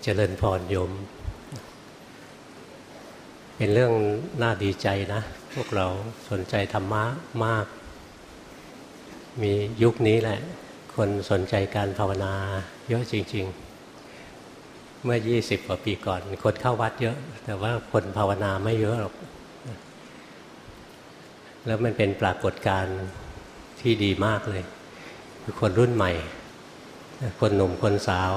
เจริญพรโยม เป็นเรื่องน่าดีใจนะ พวกเราสนใจธรรมะมาก มียุคนี้แหละ คนสนใจการภาวนาเยอะจริง ๆ เมื่อ 20 กว่าปีก่อน คนเข้าวัดเยอะ แต่ว่าคนภาวนาไม่เยอะหรอก แล้วมันเป็นปรากฏการณ์ที่ดีมากเลย คือคนรุ่นใหม่ คนหนุ่มคนสาว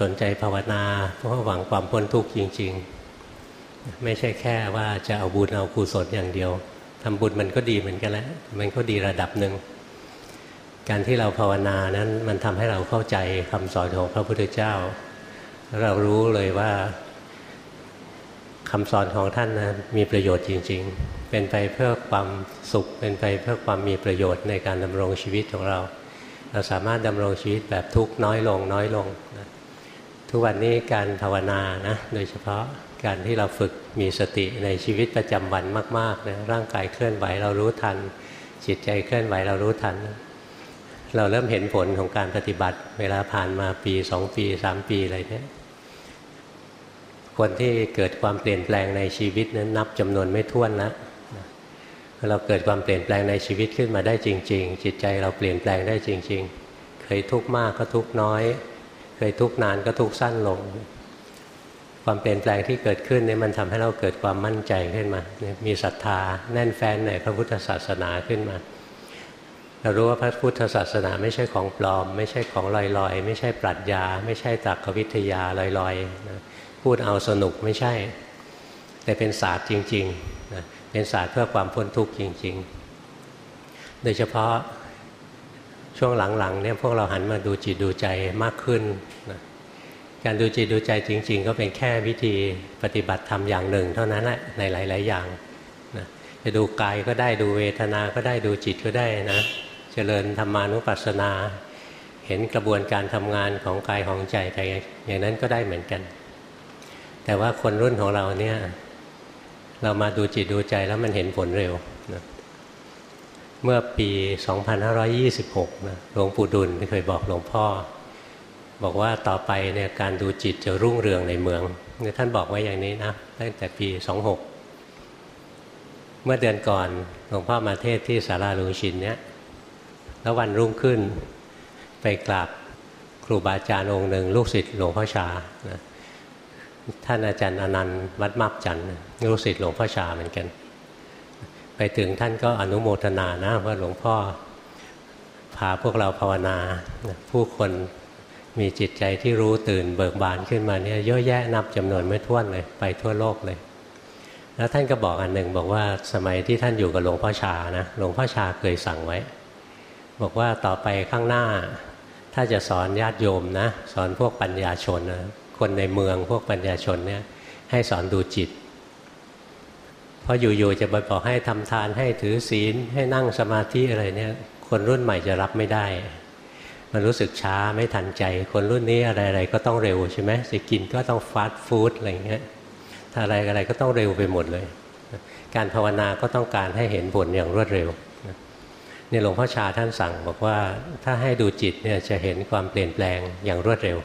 สนใจภาวนา เพราะหวังความพ้นทุกข์จริง ๆ ไม่ใช่แค่ว่าจะเอาบุญเอากุศลอย่างเดียวทำบุญมันก็ดีเหมือนกันแล้วมันก็ดีระดับหนึ่งการที่เราภาวนานั้นมันทำให้เราเข้าใจคำสอนของพระพุทธเจ้า เรารู้เลยว่าคำสอนของท่านนะมีประโยชน์จริง ๆ เป็นไปเพื่อความสุข เป็นไปเพื่อความมีประโยชน์ในการดำรงชีวิตของเรา เราสามารถดำรงชีวิตแบบทุกข์น้อยลงน้อยลงนะ ทุกวันนี้การภาวนานะโดยเฉพาะการที่เราฝึกมีสติในชีวิตประจำวันมากๆนะร่างกายเคลื่อนไหวเรารู้ทัน จิตใจเคลื่อนไหวเรารู้ทัน เราเริ่มเห็นผลของการปฏิบัติ เวลาผ่านมาปีสองปีสามปีอะไรเนี่ยคนที่เกิดความเปลี่ยนแปลงในชีวิตนั้นนับจำนวนไม่ถ้วนแล้วเราเกิดความเปลี่ยนแปลงในชีวิตขึ้นมาได้จริง ๆ จิตใจเราเปลี่ยนแปลงได้จริง ๆ เคยทุกข์มากก็ทุกข์น้อย ยทุกนานก็ทุกสั้นลง ความเปลี่ยนแปลงที่เกิดขึ้นนี่มันทำให้เราเกิดความมั่นใจขึ้นมา มีศรัทธาแน่นแฟ้นในพระพุทธศาสนาขึ้นมา เรารู้ว่าพระพุทธศาสนาไม่ใช่ของปลอม ไม่ใช่ของลอยๆ ไม่ใช่ปรัชญา ไม่ใช่ตรรกวิทยาลอยๆนะพูดเอาสนุกไม่ใช่ แต่เป็นศาสตร์จริงๆนะเป็นศาสตร์เพื่อความพ้นทุกข์จริง ๆ โดยเฉพาะ ช่วงหลังๆเนี่ยพวกเราหันมาดูจิตดูใจมากขึ้นนะการดูจิตดูใจจริง ๆ ก็เป็นแค่วิธีปฏิบัติธรรมอย่างหนึ่ง เท่านั้นแหละในหลาย ๆ อย่างนะจะดูกายก็ได้ดูเวทนาก็ได้ดูจิตก็ได้นะเจริญธรรมานุปัสสนา เห็นกระบวนการทำงานของกายของใจแต่อย่างนั้นก็ได้เหมือนกัน แต่ว่าคนรุ่นของเราเนี่ยเรามาดูจิตดูใจแล้วมันเห็นผลเร็วนะ เมื่อปี 2526นะหลวงปู่ดุลเคยบอกหลวงพ่อ บอกว่าต่อไปเนี่ยการดูจิตจะรุ่งเรืองในเมืองท่านบอกไว้อย่างนี้นะตั้งแต่ปี 26 เมื่อเดือนก่อนหลวงพ่อมาเทศที่สาราลุงชินเนี่ยแล้ววันรุ่งขึ้นไปกราบครูบาอาจารย์องค์หนึ่งลูกศิษย์หลวงพ่อชานะท่านอาจารย์อนันต์วัดมับจันทร์ลูกศิษย์หลวงพ่อชาเหมือนกัน ไปถึงท่านก็อนุโมทนานะว่าหลวงพ่อพาพวกเราภาวนา ผู้คนมีจิตใจที่รู้ตื่นเบิกบานขึ้นมาเนี่ยเยอะแยะนับจำนวนไม่ถ้วนเลยไปทั่วโลกเลย แล้วท่านก็บอกอันหนึ่งบอกว่าสมัยที่ท่านอยู่กับหลวงพ่อชานะหลวงพ่อชาเคยสั่งไว้ บอกว่าต่อไปข้างหน้า ถ้าจะสอนญาติโยมนะ สอนพวกปัญญาชนนะคนในเมืองพวกปัญญาชนเนี่ยให้สอนดูจิต พออยู่ๆจะไปบอกให้ทำทานให้ถือศีลให้นั่งสมาธิอะไรเนี่ยคนรุ่นใหม่จะรับไม่ได้ มันรู้สึกช้าไม่ทันใจ คนรุ่นนี้อะไรๆก็ต้องเร็วใช่ไหมจะกินก็ต้องฟาสต์ฟู้ดอะไรเงี้ยถ้าอะไรอะไรก็ต้องเร็วไปหมดเลย การภาวนาก็ต้องการให้เห็นผลอย่างรวดเร็วนี่หลวงพ่อชาท่านสั่งบอกว่าถ้าให้ดูจิตเนี่ยจะเห็นความเปลี่ยนแปลงอย่างรวดเร็ว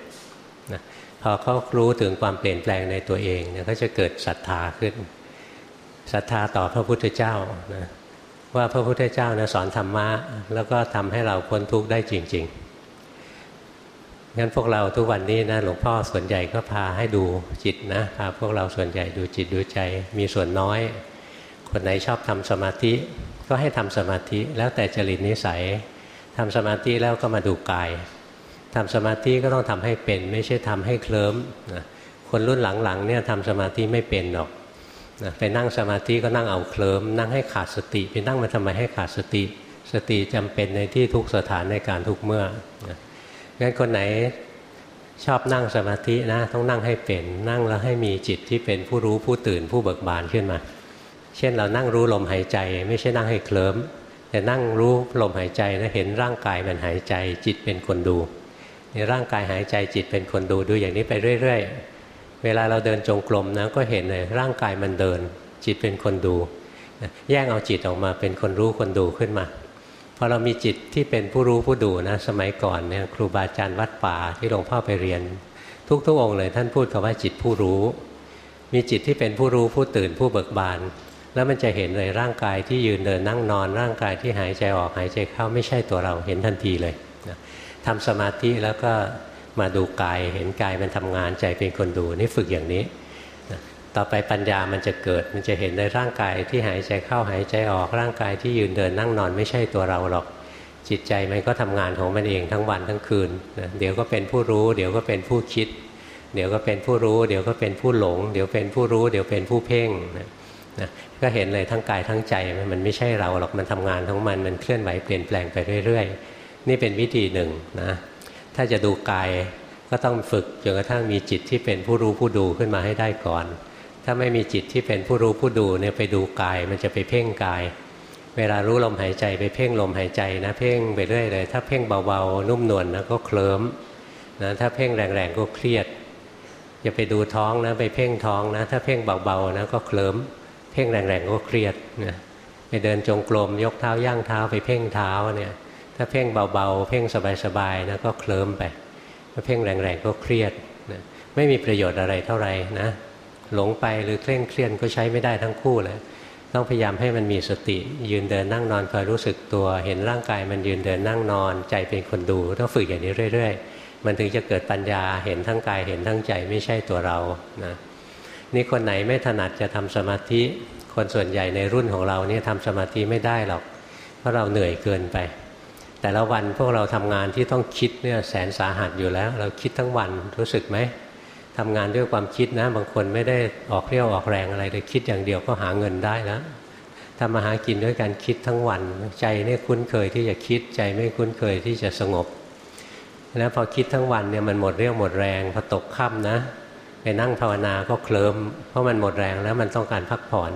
นะพอเขารู้ถึงความเปลี่ยนแปลงในตัวเองเนี่ยก็จะเกิดศรัทธาขึ้น ศรัทธาต่อพระพุทธเจ้านะว่าพระพุทธเจ้านะสอนธรรมะแล้วก็ทำให้เราพ้นทุกข์ได้จริง ๆ งั้นพวกเราทุกวันนี้นะหลวงพ่อส่วนใหญ่ก็พาให้ดูจิตนะพาพวกเราส่วนใหญ่ดูจิตดูใจมีส่วนน้อย คนไหนชอบทำสมาธิก็ให้ทำสมาธิแล้วแต่จริตนิสัยทำสมาธิแล้วก็มาดูกายทำสมาธิก็ต้องทำให้เป็น ไม่ใช่ทำให้เคลิ้มนะคนรุ่นหลังๆเนี่ยทำสมาธิไม่เป็นหรอก นะไปนั่งสมาธิก็นั่งเอาเคลิมนั่งให้ขาดสติไปนั่งมาทำไมให้ขาดสติ สติจำเป็นในที่ทุกสถานในการทุกเมื่อนะงั้นคนไหนชอบนั่งสมาธินะต้องนั่งให้เป็น นั่งแล้วให้มีจิตที่เป็นผู้รู้ผู้ตื่นผู้เบิกบานขึ้นมา เช่นเรานั่งรู้ลมหายใจ ไม่ใช่นั่งให้เคลิ้มแต่นั่งรู้ลมหายใจนะเห็นร่างกายมันหายใจ จิตเป็นคนดูในร่างกายหายใจจิตเป็นคนดูดูอย่างนี้ไปเรื่อย ๆ เวลาเราเดินจงกรมนะก็เห็นเลยร่างกายมันเดิน จิตเป็นคนดูแยกเอาจิตออกมาเป็นคนรู้คนดูขึ้นมาพอเรามีจิตที่เป็นผู้รู้ผู้ดูนะสมัยก่อนเนี่ยครูบาอาจารย์วัดป่าที่หลวงพ่อไปเรียน ทุกๆองค์เลย ท่านพูดคำว่าจิตผู้รู้ มีจิตที่เป็นผู้รู้ผู้ตื่นผู้เบิกบาน แล้วมันจะเห็นเลยร่างกายที่ยืนเดินนั่งนอน ร่างกายที่หายใจออกหายใจเข้าไม่ใช่ตัวเราเห็นทันทีเลยทำสมาธิแล้วก็ มาดูกายเห็นกายมันทำงานใจเป็นคนดูนี่ฝึกอย่างนี้ต่อไปปัญญามันจะเกิดมันจะเห็นในร่างกายที่หายใจเข้าหายใจออกร่างกายที่ยืนเดินนั่งนอนไม่ใช่ตัวเราหรอกจิตใจมันก็ทำงานของมันเองทั้งวันทั้งคืนนะเดี๋ยวก็เป็นผู้รู้ เดี๋ยวก็เป็นผู้คิด เดี๋ยวก็เป็นผู้รู้ เดี๋ยวก็เป็นผู้หลง เดี๋ยวเป็นผู้รู้ เดี๋ยวเป็นผู้เพ่งนะนะก็เห็นเลยทั้งกายทั้งใจมันไม่ใช่เราหรอกมันทำงานของมันมันเคลื่อนไหวเปลี่ยนแปลงไปเรื่อย ๆ นี่เป็นวิธีหนึ่งนะ ถ้าจะดูกายก็ต้องฝึกจนกระทั่งมีจิตที่เป็นผู้รู้ผู้ดูขึ้นมาให้ได้ก่อน ถ้าไม่มีจิตที่เป็นผู้รู้ผู้ดูเนี่ยไปดูกาย มันจะไปเพ่งกาย เวลารู้ลมหายใจไปเพ่งลมหายใจนะ เพ่งไปเรื่อยเลย ถ้าเพ่งเบาๆนุ่มนวลนะก็เคลิ้มนะถ้าเพ่งแรงๆก็เครียดอย่าไปดูท้องนะไปเพ่งท้องนะ ถ้าเพ่งเบาๆนะก็เคลิ้มเพ่งแรงๆก็เครียดนะไปเดินจงกรมยกเท้าย่างเท้าไปเพ่งเท้าเนี่ย ถ้าเพ่งเบาๆ เพ่งสบายๆนะก็เคลิ้มไปถ้าเพ่งแรงๆก็เครียดนะไม่มีประโยชน์อะไรเท่าไหร่นะหลงไปหรือเคร่งเครียดก็ใช้ไม่ได้ทั้งคู่เลยต้องพยายามให้มันมีสติ ยืนเดินนั่งนอนคอยรู้สึกตัว เห็นร่างกายมันยืนเดินนั่งนอน ใจเป็นคนดูต้องฝึกอย่างนี้เรื่อย ๆ มันถึงจะเกิดปัญญาเห็นทั้งกายเห็นทั้งใจไม่ใช่ตัวเรานะนี่คนไหนไม่ถนัดจะทำสมาธิคนส่วนใหญ่ในรุ่นของเราเนี่ยทำสมาธิไม่ได้หรอก เพราะเราเหนื่อยเกินไป แต่ละวันพวกเราทำงานที่ต้องคิดเนี่ยแสนสาหัสอยู่แล้ว เราคิดทั้งวันรู้สึกไหมทำงานด้วยความคิดนะ บางคนไม่ได้ออกเรี่ยวออกแรงอะไรเลยคิดอย่างเดียวก็หาเงินได้แล้วทำมาหากินด้วยการคิดทั้งวัน ใจนี่คุ้นเคยที่จะคิดใจไม่คุ้นเคยที่จะสงบ แล้วพอคิดทั้งวันเนี่ยมันหมดเรี่ยวหมดแรงพอตกค่ำนะไปนั่งภาวนาก็เคลิ้มเพราะมันหมดแรงแล้วมันต้องการพักผ่อน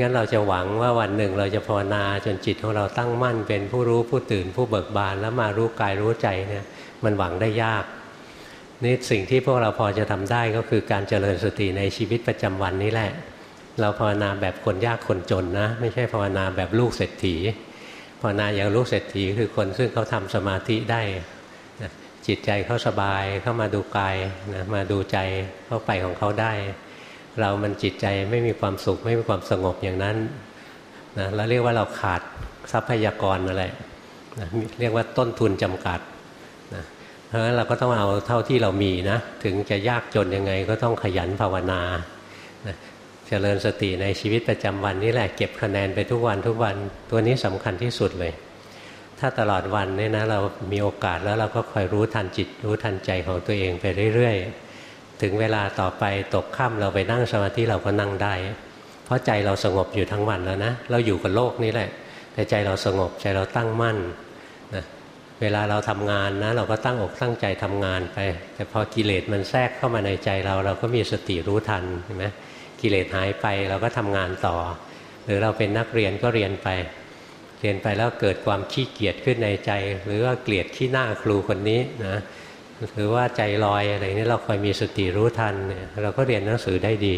งั้นเราจะหวังว่าวันหนึ่งเราจะภาวนาจนจิตของเราตั้งมั่น เป็นผู้รู้ผู้ตื่นผู้เบิกบานแล้วมารู้กายรู้ใจเนี่ยมันหวังได้ยากนี่สิ่งที่พวกเราพอจะทำได้ก็คือการเจริญสติในชีวิตประจำวันนี้แหละ เราภาวนาแบบคนยากคนจนนะ ไม่ใช่ภาวนาแบบลูกเศรษฐีภาวนาอย่างลูกเศรษฐีคือคนซึ่งเขาทำสมาธิได้จิตใจเขาสบายเข้ามาดูกายนะมาดูใจเข้าไปของเขาได้ เรามันจิตใจไม่มีความสุขไม่มีความสงบอย่างนั้นนะแล้วเรียกว่าเราขาดทรัพยากรอะไรนะเรียกว่าต้นทุนจำกัดนะเพราะฉะนั้นเราก็ต้องเอาเท่าที่เรามีนะถึงจะยากจนยังไงก็ต้องขยันภาวนานะเจริญสติในชีวิตประจำวันนี่แหละเก็บคะแนนไปทุกวันทุกวันตัวนี้สำคัญที่สุดเลย ถ้าตลอดวันเนี่ยนะเรามีโอกาสแล้วเราก็คอยรู้ทันจิต รู้ทันใจของตัวเองไปเรื่อยๆ ถึงเวลาต่อไปตกค่ำเราไปนั่งสมาธิเราก็นั่งได้ เพราะใจเราสงบอยู่ทั้งวันแล้วนะ เราอยู่กับโลกนี้แหละ แต่ใจเราสงบใจเราตั้งมั่นนะเวลาเราทำงานนะ เราก็ตั้งอกตั้งใจทำงานไป แต่พอกิเลสมันแทรกเข้ามาในใจเรา เราก็มีสติรู้ทันเห็นไหมกิเลสหายไปเราก็ทำงานต่อ หรือเราเป็นนักเรียนก็เรียนไป เรียนไปแล้วเกิดความขี้เกียจขึ้นในใจ หรือว่าเกลียดขี้หน้าครูคนนี้นะ หรือว่าใจลอยอะไรนี่เราคอยมีสติรู้ทันเนี่ยเราก็เรียนหนังสือได้ดี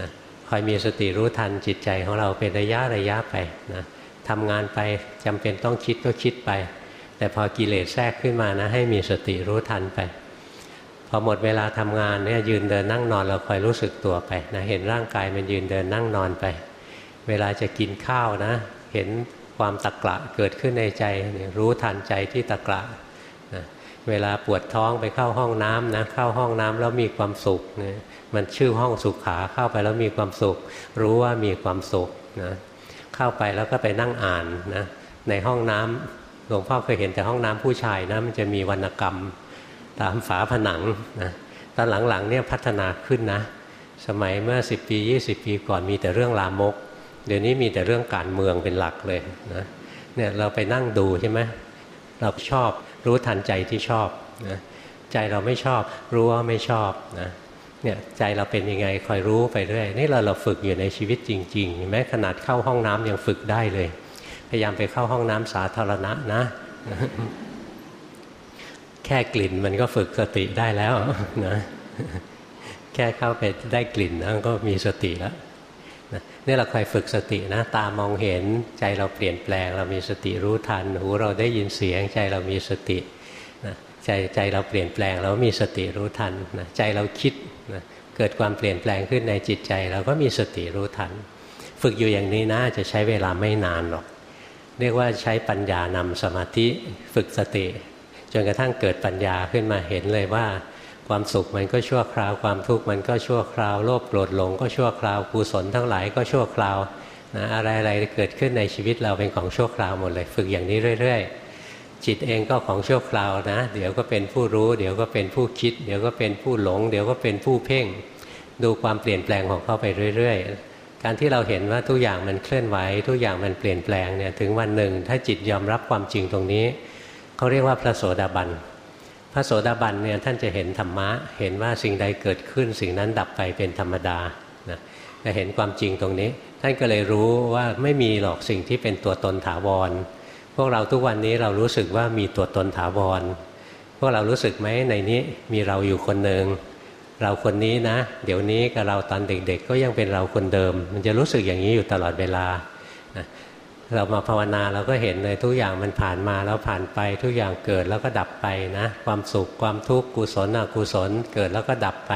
นะคอยมีสติรู้ทันจิตใจของเราเป็นระยะระยะไปนะทำงานไปจำเป็นต้องคิดก็คิดไป แต่พอกิเลสแทรกขึ้นมานะให้มีสติรู้ทันไป พอหมดเวลาทำงานเนี่ยยืนเดินนั่งนอนเราคอยรู้สึกตัวไปนะเห็นร่างกายมันยืนเดินนั่งนอนไป เวลาจะกินข้าวนะ เห็นความตะกละเกิดขึ้นในใจรู้ทันใจที่ตะกละ เวลาปวดท้องไปเข้าห้องน้ำนะเข้าห้องน้ำแล้วมีความสุขเนี่ยมันชื่อห้องสุขขาเข้าไปแล้วมีความสุข รู้ว่ามีความสุขนะเข้าไปแล้วก็ไปนั่งอ่านนะในห้องน้ำหลวงพ่อเคยเห็นแต่ห้องน้ำผู้ชายนะมันจะมีวรรณกรรมตามฝาผนังนะตอนหลังๆเนี่ยพัฒนาขึ้นนะ สมัยเมื่อ 10 ปี 20 ปีก่อนมีแต่เรื่องลามก เดี๋ยวนี้มีแต่เรื่องการเมืองเป็นหลักเลยนะเนี่ยเราไปนั่งดูใช่ไหมเราชอบ รู้ทันใจที่ชอบนะใจเราไม่ชอบรู้ว่าไม่ชอบนะเนี่ยใจเราเป็นยังไงคอยรู้ไปเรื่อยนี่เราเราฝึกอยู่ในชีวิตจริงๆแม้ขนาดเข้าห้องน้ำยังฝึกได้เลย พยายามไปเข้าห้องน้ำสาธารณะนะ แค่กลิ่นมันก็ฝึกสติได้แล้วนะแค่เข้าไปได้กลิ่นนะก็มีสติแล้ว นี่เราคอยฝึกสตินะตามองเห็นใจเราเปลี่ยนแปลง เรามีสติรู้ทัน หูเราได้ยินเสียง ใจเรามีสตินะใจใจเราเปลี่ยนแปลง เรามีสติรู้ทันนะใจเราคิดนะเกิดความเปลี่ยนแปลงขึ้นในจิตใจ เราก็มีสติรู้ทัน ฝึกอยู่อย่างนี้นะจะใช้เวลาไม่นานหรอก เรียกว่าใช้ปัญญานำสมาธิฝึกสติ จนกระทั่งเกิดปัญญาขึ้นมาเห็นเลยว่า ความสุขมันก็ชั่วคราวความทุกข์มันก็ชั่วคราวโลภโกรธหลงก็ชั่วคราวกุศลทั้งหลายก็ชั่วคราวนะอะไรๆเกิดขึ้นในชีวิตเราเป็นของชั่วคราวหมดเลย ฝึกอย่างนี้เรื่อย ๆ จิตเองก็ของชั่วคราวนะ เดี๋ยวก็เป็นผู้รู้ เดี๋ยวก็เป็นผู้คิด เดี๋ยวก็เป็นผู้หลง เดี๋ยวก็เป็นผู้เพ่ง ดูความเปลี่ยนแปลงของเขาไปเรื่อย ๆ การที่เราเห็นว่าทุกอย่างมันเคลื่อนไหว ทุกอย่างมันเปลี่ยนแปลงเนี่ยถึงวันหนึ่ง ถ้าจิตยอมรับความจริงตรงนี้เขาเรียกว่าพระโสดาบัน พระโสดาบันเนี่ยท่านจะเห็นธรรมะ เห็นว่าสิ่งใดเกิดขึ้น สิ่งนั้นดับไปเป็นธรรมดานะจะเห็นความจริงตรงนี้ ท่านก็เลยรู้ว่าไม่มีหรอกสิ่งที่เป็นตัวตนถาวร พวกเราทุกวันนี้เรารู้สึกว่ามีตัวตนถาวร พวกเรารู้สึกไหมในนี้มีเราอยู่คนหนึ่งเราคนนี้นะ เดี๋ยวนี้กับเราตอนเด็กๆ ก็ยังเป็นเราคนเดิม มันจะรู้สึกอย่างนี้อยู่ตลอดเวลา เรามาภาวนาเราก็เห็นเลยทุกอย่างมันผ่านมาแล้วผ่านไป ทุกอย่างเกิดแล้วก็ดับไปนะ ความสุขความทุกข์กุศลอกุศลเกิดแล้วก็ดับไป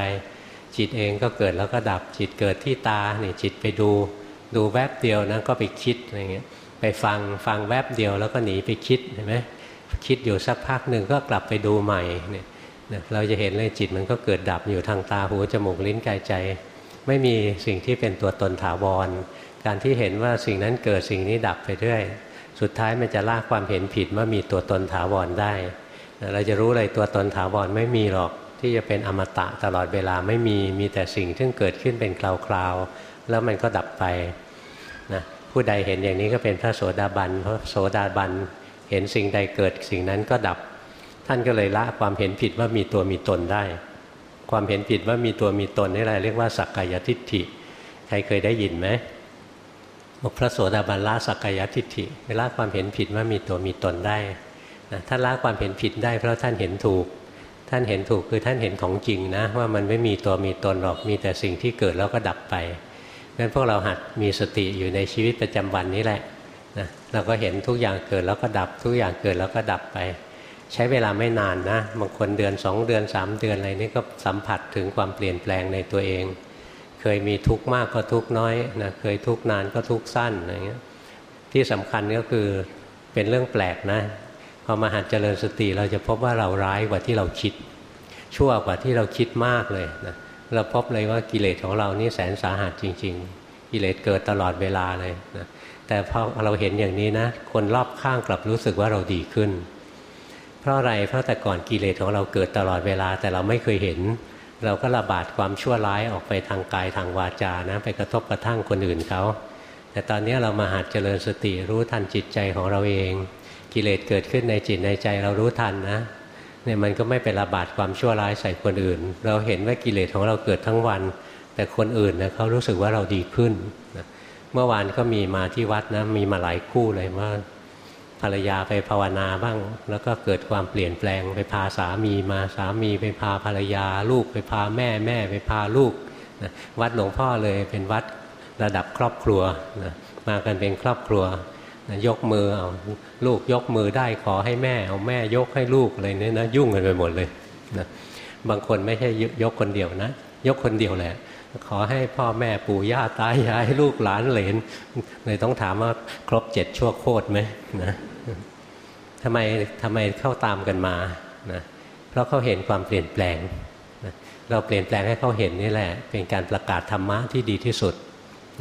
จิตเองก็เกิดแล้วก็ดับจิตเกิดที่ตาเนี่ยจิตไปดู ดูแวบเดียวนะก็ไปคิดอะไรเงี้ยไปฟังฟังแวบเดียวแล้วก็หนีไปคิดเห็นไหมคิดอยู่สักพักหนึ่งก็กลับไปดูใหม่เนี่ยเราจะเห็นเลยจิตมันก็เกิดดับอยู่ทางตาหูจมูกลิ้นกายใจ ไม่มีสิ่งที่เป็นตัวตนถาวร การที่เห็นว่าสิ่งนั้นเกิดสิ่งนี้ดับไปเรื่อย สุดท้ายมันจะลากความเห็นผิดว่ามีตัวตนถาวรได้ เราจะรู้เลยตัวตนถาวรไม่มีหรอกที่จะเป็นอมตะตลอดเวลาไม่มีมีแต่สิ่งที่เกิดขึ้นเป็นคราวๆแล้วมันก็ดับไปนะผู้ใดเห็นอย่างนี้ก็เป็นพระโสดาบันเพราะโสดาบันเห็นสิ่งใดเกิดสิ่งนั้นก็ดับ ท่านก็เลยละความเห็นผิดว่ามีตัวมีตนได้ ความเห็นผิดว่ามีตัวมีตนนี่แหละเรียกว่าสักกายทิฏฐิ ใครเคยได้ยินไหม บอกพระโสดาบันละสักกายทิฏฐิละความเห็นผิดว่ามีตัวมีตนได้นะท่านละความเห็นผิดได้เพราะท่านเห็นถูก ท่านเห็นถูกคือท่านเห็นของจริงนะ ว่ามันไม่มีตัวมีตนหรอกมีแต่สิ่งที่เกิดแล้วก็ดับไปงั้นพวกเราหัดมีสติอยู่ในชีวิตประจำวันนี้แหละนะเราก็เห็นทุกอย่างเกิดแล้วก็ดับ ทุกอย่างเกิดแล้วก็ดับไป ใช้เวลาไม่นานนะบางคนเดือนสองเดือนสามเดือนอะไรนี่ก็สัมผัสถึงความเปลี่ยนแปลงในตัวเอง เคยมีทุกข์มากก็ทุกข์น้อยนะเคยทุกข์นานก็ทุกข์สั้นอะไรเงี้ยที่สำคัญก็คือเป็นเรื่องแปลกนะพอมาหัดเจริญสติเราจะพบว่าเราร้ายกว่าที่เราคิด ชั่วกว่าที่เราคิดมากเลยนะเราพบเลยว่ากิเลสของเรานี่แสนสาหัสจริง ๆ กิเลสเกิดตลอดเวลาเลยนะแต่พอเราเห็นอย่างนี้นะ คนรอบข้างกลับรู้สึกว่าเราดีขึ้น เพราะอะไรเพราะแต่ก่อนกิเลสของเราเกิดตลอดเวลาแต่เราไม่เคยเห็น เราก็ระบาดความชั่วร้ายออกไปทางกายทางวาจานะไปกระทบกระทั่งคนอื่นเขา แต่ตอนนี้เรามาหัดเจริญสติรู้ทันจิตใจของเราเอง กิเลสเกิดขึ้นในจิตในใจเรารู้ทันนะเนี่ยมันก็ไม่เป็นระบาดความชั่วร้ายใส่คนอื่น เราเห็นว่ากิเลสของเราเกิดทั้งวัน แต่คนอื่นนะเขารู้สึกว่าเราดีขึ้นนะเมื่อวานก็มีมาที่วัดนะมีมาหลายคู่เลยว่า ภรรยาไปภาวนาบ้าง แล้วก็เกิดความเปลี่ยนแปลงไปพาสามีมาสามีไปพาภรรยา ลูกไปพาแม่แม่ไปพาลูกนะวัดหลวงพ่อเลยเป็นวัดระดับครอบครัวนะมากันเป็นครอบครัวยกมือเอาลูกยกมือได้ขอให้แม่เอาแม่ยกให้ลูกอะไรเนี่ยนะยุ่งกันไปหมดเลยนะบางคนไม่ใช่ยกคนเดียวนะ ยกคนเดียวแหละ ขอให้พ่อแม่ปู่ย่าตายายลูกหลานเหลนเลยต้องถามว่าครบเจ็ดชั่วโคตรไหมนะทำไมทำไมเข้าตามกันมานะเพราะเขาเห็นความเปลี่ยนแปลงนะเราเปลี่ยนแปลงให้เขาเห็นนี่แหละ เป็นการประกาศธรรมะที่ดีที่สุด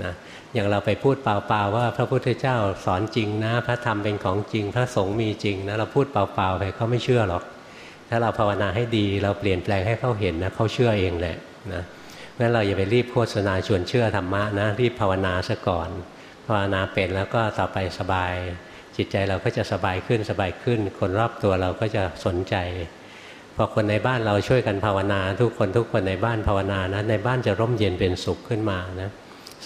นะอย่างเราไปพูดเปล่าๆว่า พระพุทธเจ้าสอนจริงนะ พระธรรมเป็นของจริง พระสงฆ์มีจริงนะเราพูดเปล่าๆไปเขาไม่เชื่อหรอก ถ้าเราภาวนาให้ดี เราเปลี่ยนแปลงให้เขาเห็นนะเขาเชื่อเองแหละนะ งั้นเราอย่าไปรีบโฆษณาชวนเชื่อธรรมะนะรีบภาวนาซะก่อน ภาวนาเป็นแล้วก็ต่อไปสบาย จิตใจเราก็จะสบายขึ้นสบายขึ้น คนรอบตัวเราก็จะสนใจพอคนในบ้านเราช่วยกันภาวนา ทุกคนทุกคนในบ้านภาวนานะในบ้านจะร่มเย็นเป็นสุขขึ้นมานะ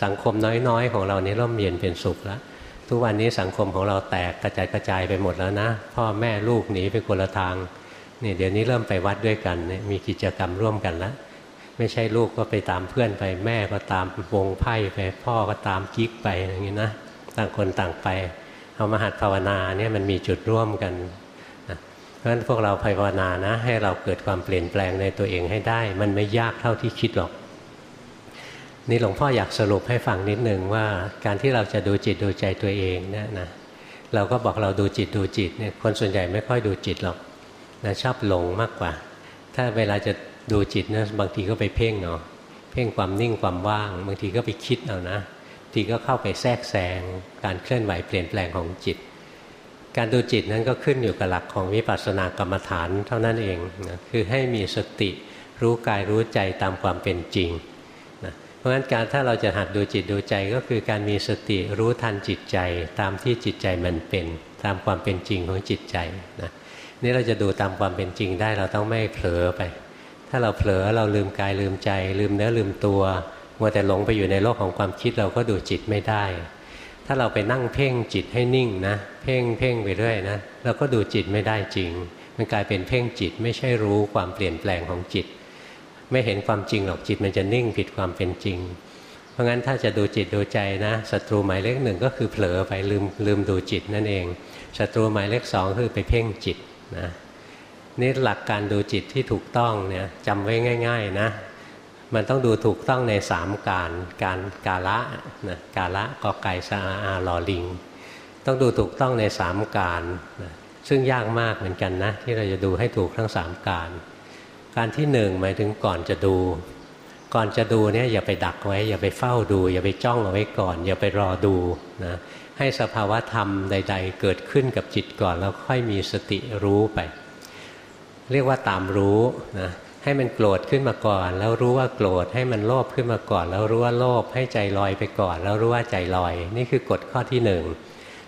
สังคมน้อยๆ ของเรานี่ร่มเย็นเป็นสุขแล้วทุกวันนี้สังคมของเราแตกกระจายกระจายไปหมดแล้วนะ พ่อแม่ลูกหนีไปคนละทางนี่เดี๋ยวนี้เริ่มไปวัดด้วยกันมีกิจกรรมร่วมกันแล้ว ไม่ใช่ลูกก็ไปตามเพื่อนไป แม่ก็ตามวงไพ่ไปพ่อก็ตามกิ๊กไปอย่างนี้นะต่างคนต่างไปเอามาหัดภาวนาเนี่ยมันมีจุดร่วมกันนะเพราะราะฉะนั้นพวกเราภาวนานะ ให้เราเกิดความเปลี่ยนแปลงในตัวเองให้ได้ มันไม่ยากเท่าที่คิดหรอก นี่หลวงพ่ออยากสรุปให้ฟังนิดนึงว่า การที่เราจะดูจิตดูใจตัวเองเนี่ยนะเราก็บอกเราดูจิตดูจิตเนี่ยคนส่วนใหญ่ไม่ค่อยดูจิตหรอกนะชอบหลงมากกว่า ถ้าเวลาจะ ดูจิตนะบางทีก็ไปเพ่งเนาะเพ่งความนิ่งความว่าง บางทีก็ไปคิดเอานะทีก็เข้าไปแทรกแซงการเคลื่อนไหวเปลี่ยนแปลงของจิต การดูจิตนั้นก็ขึ้นอยู่กับหลักของวิปัสสนากรรมฐานเท่านั้นเองนะคือให้มีสติรู้กายรู้ใจตามความเป็นจริงนะเพราะฉะนั้นการถ้าเราจะหัดดูจิตดูใจก็คือการมีสติรู้ทันจิตใจตามที่จิตใจมันเป็น ตามความเป็นจริงของจิตใจนะนี่เราจะดูตามความเป็นจริงได้เราต้องไม่เผลอไป ถ้าเราเผลอเราลืมกายลืมใจ ลืมเนื้อลืมตัวมัวแต่หลงไปอยู่ในโลกของความคิดเราก็ดูจิตไม่ได้ ถ้าเราไปนั่งเพ่งจิตให้นิ่งนะ เพ่งเพ่งไปเรื่อยนะเราก็ดูจิตไม่ได้จริง มันกลายเป็นเพ่งจิตไม่ใช่รู้ความเปลี่ยนแปลงของจิต ไม่เห็นความจริงหรอกจิตมันจะนิ่งผิดความเป็นจริง เพราะงั้นถ้าจะดูจิตดูใจนะศัตรูหมายเลขหนึ่งก็คือเผลอไปลืมลืมดูจิตนั่นเองศัตรูหมายเลขสองคือไปเพ่งจิตนะ นี่หลักการดูจิตที่ถูกต้องเนี่ยจำไว้ง่าย ๆนะ มันต้องดูถูกต้องในสามการการกาละนะกาละกอไก่สาอาลอลิง ต้องดูถูกต้องในสามการนะซึ่งยากมากเหมือนกันนะ ที่เราจะดูให้ถูกทั้งสามการ การที่หนึ่งหมายถึงก่อนจะดู ก่อนจะดูเนี่ยอย่าไปดักไว้ อย่าไปเฝ้าดู อย่าไปจ้องเอาไว้ก่อน อย่าไปรอดูนะให้สภาวะธรรมใด ๆ เกิดขึ้นกับจิตก่อนแล้วค่อยมีสติรู้ไป เรียกว่าตามรู้นะให้มันโกรธขึ้นมาก่อน แล้วรู้ว่าโกรธให้มันโลภขึ้นมาก่อน แล้วรู้ว่าโลภให้ใจลอยไปก่อน แล้วรู้ว่าใจลอย นี่คือกฎข้อที่หนึ่ง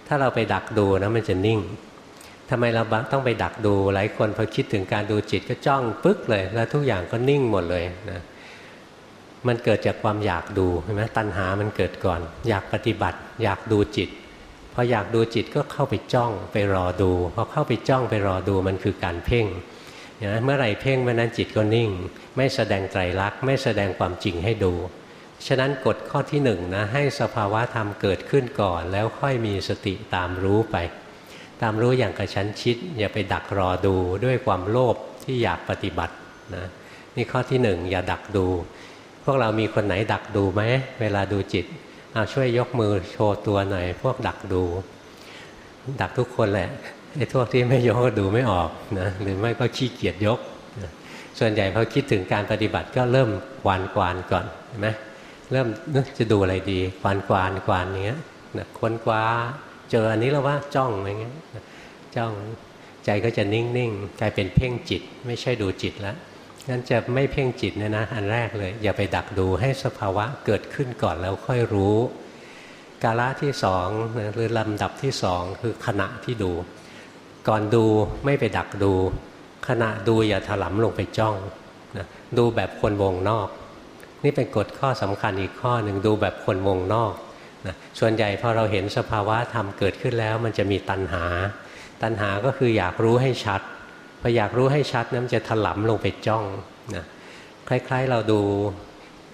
ถ้าเราไปดักดูนะมันจะนิ่งทำไมเราต้องไปดักดูหลายคนพอคิดถึงการดูจิตก็จ้องปึ๊กเลย แล้วทุกอย่างก็นิ่งหมดเลยนะมันเกิดจากความอยากดูใช่ไหมตัณหามันเกิดก่อน อยากปฏิบัติ อยากดูจิตพออยากดูจิตก็เข้าไปจ้องไปรอดูพอเข้าไปจ้องไปรอดูมันคือการเพ่ง นะเมื่อไหร่เพ่งเมื่อนั้นจิตก็นิ่ง ไม่แสดงไตรลักษณ์ไม่แสดงความจริงให้ดู ฉะนั้นกฎข้อที่หนึ่งนะให้สภาวะธรรมเกิดขึ้นก่อน แล้วค่อยมีสติตามรู้ไป ตามรู้อย่างกระชั้นชิด อย่าไปดักรอดูด้วยความโลภที่อยากปฏิบัตินะนี่ข้อที่หนึ่งอย่าดักดู พวกเรามีคนไหนดักดูไหมเวลาดูจิตเอาช่วยยกมือโชว์ตัวหน่อยพวกดักดู ดักทุกคนแหละ ไอ้พวกที่ไม่ยกก็ดูไม่ออกนะหรือไม่ก็ขี้เกียจยกนะส่วนใหญ่พอคิดถึงการปฏิบัติก็เริ่มกวานกวานก่อนเห็นไหมเริ่มนึกจะดูอะไรดีกวานกวานกวานอย่างเงี้ยนะค้นคว้าเจออันนี้แล้วว่าจ้องอะไรเงี้ยจ้องใจก็จะนิ่งๆกลายเป็นเพ่งจิต ไม่ใช่ดูจิตแล้วงั้นจะไม่เพ่งจิตเนี่ยนะอันแรกเลย อย่าไปดักดูให้สภาวะเกิดขึ้นก่อนแล้วค่อยรู้ กาละที่สองหรือลำดับที่สองคือขณะที่ดู ก่อนดูไม่ไปดักดู ขณะดูอย่าถลำลงไปจ้องนะดูแบบคนวงนอก นี่เป็นกฎข้อสำคัญอีกข้อหนึ่งดูแบบคนวงนอกนะส่วนใหญ่พอเราเห็นสภาวะธรรมเกิดขึ้นแล้ว มันจะมีตัณหา ตัณหาก็คืออยากรู้ให้ชัดพออยากรู้ให้ชัดนั้นจะถลำลงไปจ้องนะคล้ายๆเราดู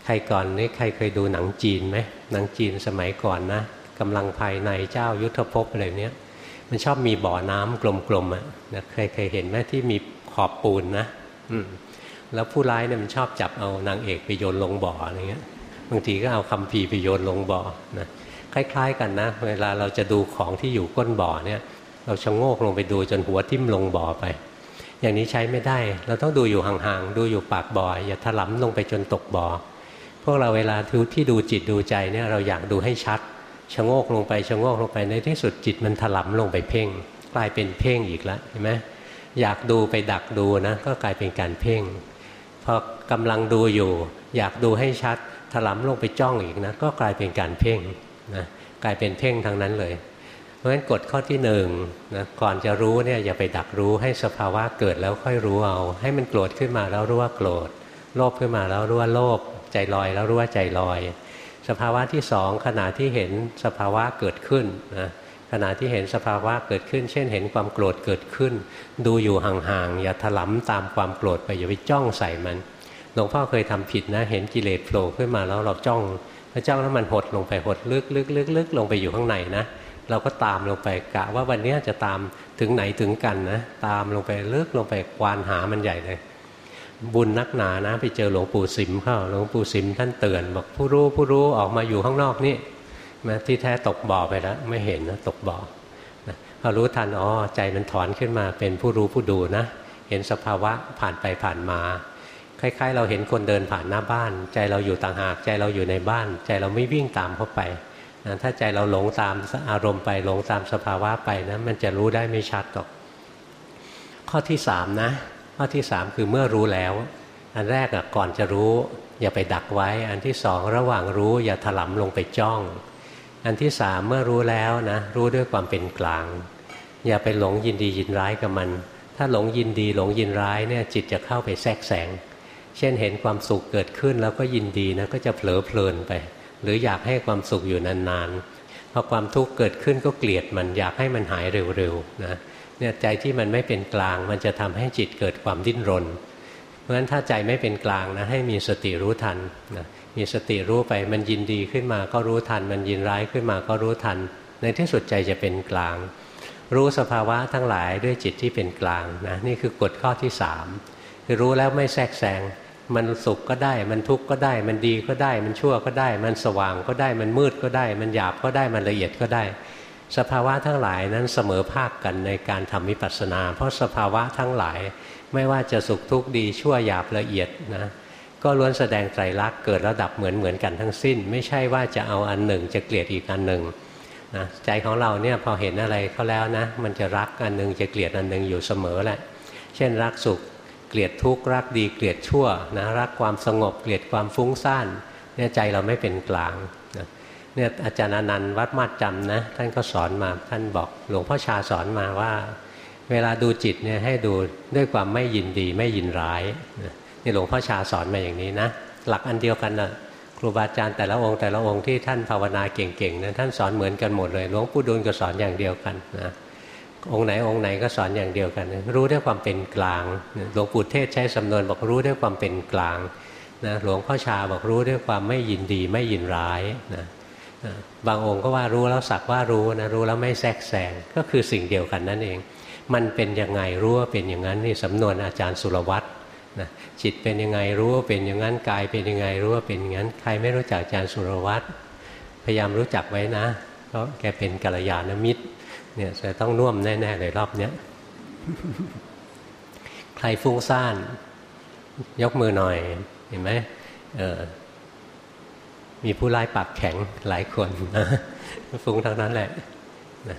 ใครก่อนนี่ใครเคยดูหนังจีนไหมหนังจีนสมัยก่อนนะกำลังภายในเจ้ายุทธภพอะไรเนี้ย มันชอบมีบ่อน้ำกลมๆอะนะเคยเคยเห็นไหมที่มีขอบปูนนะอืมแล้วผู้ร้ายเนี่ยมันชอบจับเอานางเอกไปโยนลงบ่ออะไรเงี้ยบางทีก็เอาคำพีไปโยนลงบ่อนะคล้าย ๆ กันนะ เวลาเราจะดูของที่อยู่ก้นบ่อเนี่ย เราชะโงกลงไปดูจนหัวทิ่มลงบ่อไป อย่างนี้ใช้ไม่ได้ เราต้องดูอยู่ห่างๆดูอยู่ปากบ่อ อย่าถลำลงไปจนตกบ่อพวกเราเวลาที่ดูจิตดูใจเนี่ยเราอยากดูให้ชัด ชะโงกลงไปชะโงกลงไปในที่สุดจิตมันถลำลงไปเพ่ง กลายเป็นเพ่งอีกแล้วเห็นไหมอยากดูไปดักดูนะก็กลายเป็นการเพ่งพอกำลังดูอยู่ อยากดูให้ชัดถลำลงไปจ้องอีกนะก็กลายเป็นการเพ่งนะกลายเป็นเพ่งทั้งนั้นเลย เพราะฉะนั้นกฎข้อที่หนึ่งนะก่อนจะรู้เนี่ยอย่าไปดักรู้ให้สภาวะเกิดแล้วค่อยรู้เอา ให้มันโกรธขึ้นมาแล้วรู้ว่าโกรธโลภขึ้นมาแล้วรู้ว่าโลภใจลอยแล้วรู้ว่าใจลอย สภาวะที่สองขณะที่เห็นสภาวะเกิดขึ้นนะขณะที่เห็นสภาวะเกิดขึ้น เช่น เห็นความโกรธเกิดขึ้น ดูอยู่ห่างๆอย่าถลำตามความโกรธไปอย่าไปจ้องใส่มันหลวงพ่อเคยทำผิดนะ เห็นกิเลสโผล่ขึ้นมาแล้วเราจ้องแล้วจ้องแล้วมันหดลงไปหดลึกลึกลึกลึกลงไปอยู่ข้างในนะเราก็ตามลงไปกะว่าวันนี้จะตามถึงไหนถึงกันนะ ตามลงไปลึกลงไปควานหามันใหญ่เลย บุญนักหนานะ ไปเจอหลวงปู่สิมเข้าหลวงปู่สิมท่านเตือนบอกผู้รู้ผู้รู้ออกมาอยู่ข้างนอกนี่มาที่แท้ตกบ่อไปแล้ว ไม่เห็นนะตกบ่อพอรู้ทันอ๋อใจมันถอนขึ้นมาเป็นผู้รู้ผู้ดูนะ เห็นสภาวะผ่านไปผ่านมา คล้าย ๆ เราเห็นคนเดินผ่านหน้าบ้าน ใจเราอยู่ต่างหากใจเราอยู่ในบ้าน ใจเราไม่วิ่งตามเข้าไปนะถ้าใจเราหลงตามอารมณ์ไปหลงตามสภาวะไปนะมันจะรู้ได้ไม่ชัดหรอก ข้อที่สามนะ ข้อที่สามคือเมื่อรู้แล้ว อันแรกก่อนจะรู้ อย่าไปดักไว้ อันที่สองระหว่างรู้อย่าถลำลงไปจ้อง อันที่สามเมื่อรู้แล้วนะรู้ด้วยความเป็นกลาง อย่าไปหลงยินดียินร้ายกับมัน ถ้าหลงยินดีหลงยินร้ายเนี่ยจิตจะเข้าไปแทรกแสง เช่นเห็นความสุขเกิดขึ้นแล้วก็ยินดีนะก็จะเผลอเพลินไป หรืออยากให้ความสุขอยู่นานๆพอความทุกข์เกิดขึ้นก็เกลียดมันอยากให้มันหายเร็วๆนะ เนี่ยใจที่มันไม่เป็นกลาง มันจะทำให้จิตเกิดความดิ้นรน เพราะฉะนั้นถ้าใจไม่เป็นกลางนะให้มีสติรู้ทันนะมีสติรู้ไปมันยินดีขึ้นมาก็รู้ทัน มันยินร้ายขึ้นมาก็รู้ทัน ในที่สุดใจจะเป็นกลาง รู้สภาวะทั้งหลายด้วยจิตที่เป็นกลางนะนี่คือกฎข้อที่สามคือรู้แล้วไม่แทรกแซงมันสุขก็ได้ มันทุกข์ก็ได้ มันดีก็ได้ มันชั่วก็ได้ มันสว่างก็ได้ มันมืดก็ได้ มันหยาบก็ได้ มันละเอียดก็ได้ สภาวะทั้งหลายนั้นเสมอภาคกันในการทำวิปัสสนา เพราะสภาวะทั้งหลายไม่ว่าจะสุขทุกข์ดีชั่วหยาบละเอียดนะก็ล้วนแสดงไตรลักษณ์เกิดระดับเหมือนเหมือนกันทั้งสิ้น ไม่ใช่ว่าจะเอาอันหนึ่งจะเกลียดอีกอันหนึ่งนะใจของเราเนี่ยพอเห็นอะไรเขาแล้วนะมันจะรักอันหนึ่งจะเกลียดอันหนึ่งอยู่เสมอแหละเช่นรักสุขเกลียดทุกข์รักดีเกลียดชั่วนะรักความสงบเกลียดความฟุ้งซ่านเนี่ยใจเราไม่เป็นกลาง เนี่ยอาจารย์อนันต์วัดมาดจำนะท่านก็สอนมาท่านบอกหลวงพ่อชาสอนมาว่า เวลาดูจิตเนี่ยให้ดูด้วยความไม่ยินดีไม่ยินร้ายนี่หลวงพ่อชาสอนมาอย่างนี้นะหลักอันเดียวกันนะครูบาอาจารย์แต่ละองค์แต่ละองค์ที่ท่านภาวนาเก่งๆนะท่านสอนเหมือนกันหมดเลยหลวงปู่ดูลก็สอนอย่างเดียวกันนะองค์ไหนองค์ไหนก็สอนอย่างเดียวกัน รู้ด้วยความเป็นกลางหลวงปู่เทศใช้สำนวนบอกรู้ด้วยความเป็นกลางนะหลวงพ่อชาบอกรู้ด้วยความไม่ยินดีไม่ยินร้ายนะ บางองค์ก็ว่ารู้แล้วสักว่ารู้นะรู้แล้วไม่แทรกแซงก็คือสิ่งเดียวกันนั่นเอง มันเป็นยังไงรู้ว่าเป็นอย่างนั้นนี่สำนวนอาจารย์สุรวัตรนะจิตเป็นยังไงรู้ว่าเป็นอย่างนั้นกายเป็นยังไงรู้ว่าเป็นอย่างนั้น ใครไม่รู้จักอาจารย์สุรวัตรพยายามรู้จักไว้นะ เพราะแกเป็นกัลยาณมิตรเนี่ยจะต้องน่วมแน่ๆเลยรอบเนี้ยใครฟุ้งซ่าน ยกมือหน่อยเห็นไหมเออ มีผู้ร้ายปากแข็งหลายคนนะฟุ้งทั้งนั้นแหละนะ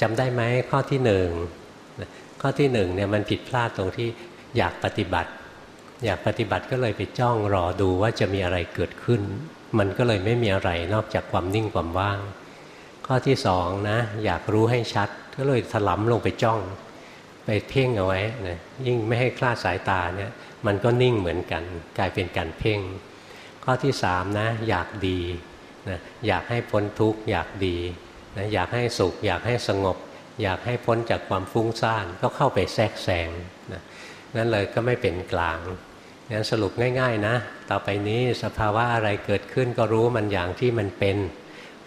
จำได้ไหมข้อที่หนึ่งข้อที่หนึ่งเนี่ยมันผิดพลาดตรงที่อยากปฏิบัติ อยากปฏิบัติก็เลยไปจ้องรอดูว่าจะมีอะไรเกิดขึ้น มันก็เลยไม่มีอะไรนอกจากความนิ่งความว่าง ข้อที่สองนะอยากรู้ให้ชัด ก็เลยถลำลงไปจ้อง ไปเพ่งเอาไว้นะยิ่งไม่ให้คลาดสายตาเนี่ยมันก็นิ่งเหมือนกัน กลายเป็นการเพ่ง ข้อที่สามนะอยากดีนะอยากให้พ้นทุกข์อยากดีนะอยากให้สุข อยากให้สงบ อยากให้พ้นจากความฟุ้งซ่านก็เข้าไปแทรกแซงนะนั่นเลยก็ไม่เป็นกลางงั้นสรุปง่าย ๆนะ ต่อไปนี้สภาวะอะไรเกิดขึ้นก็รู้มันอย่างที่มันเป็น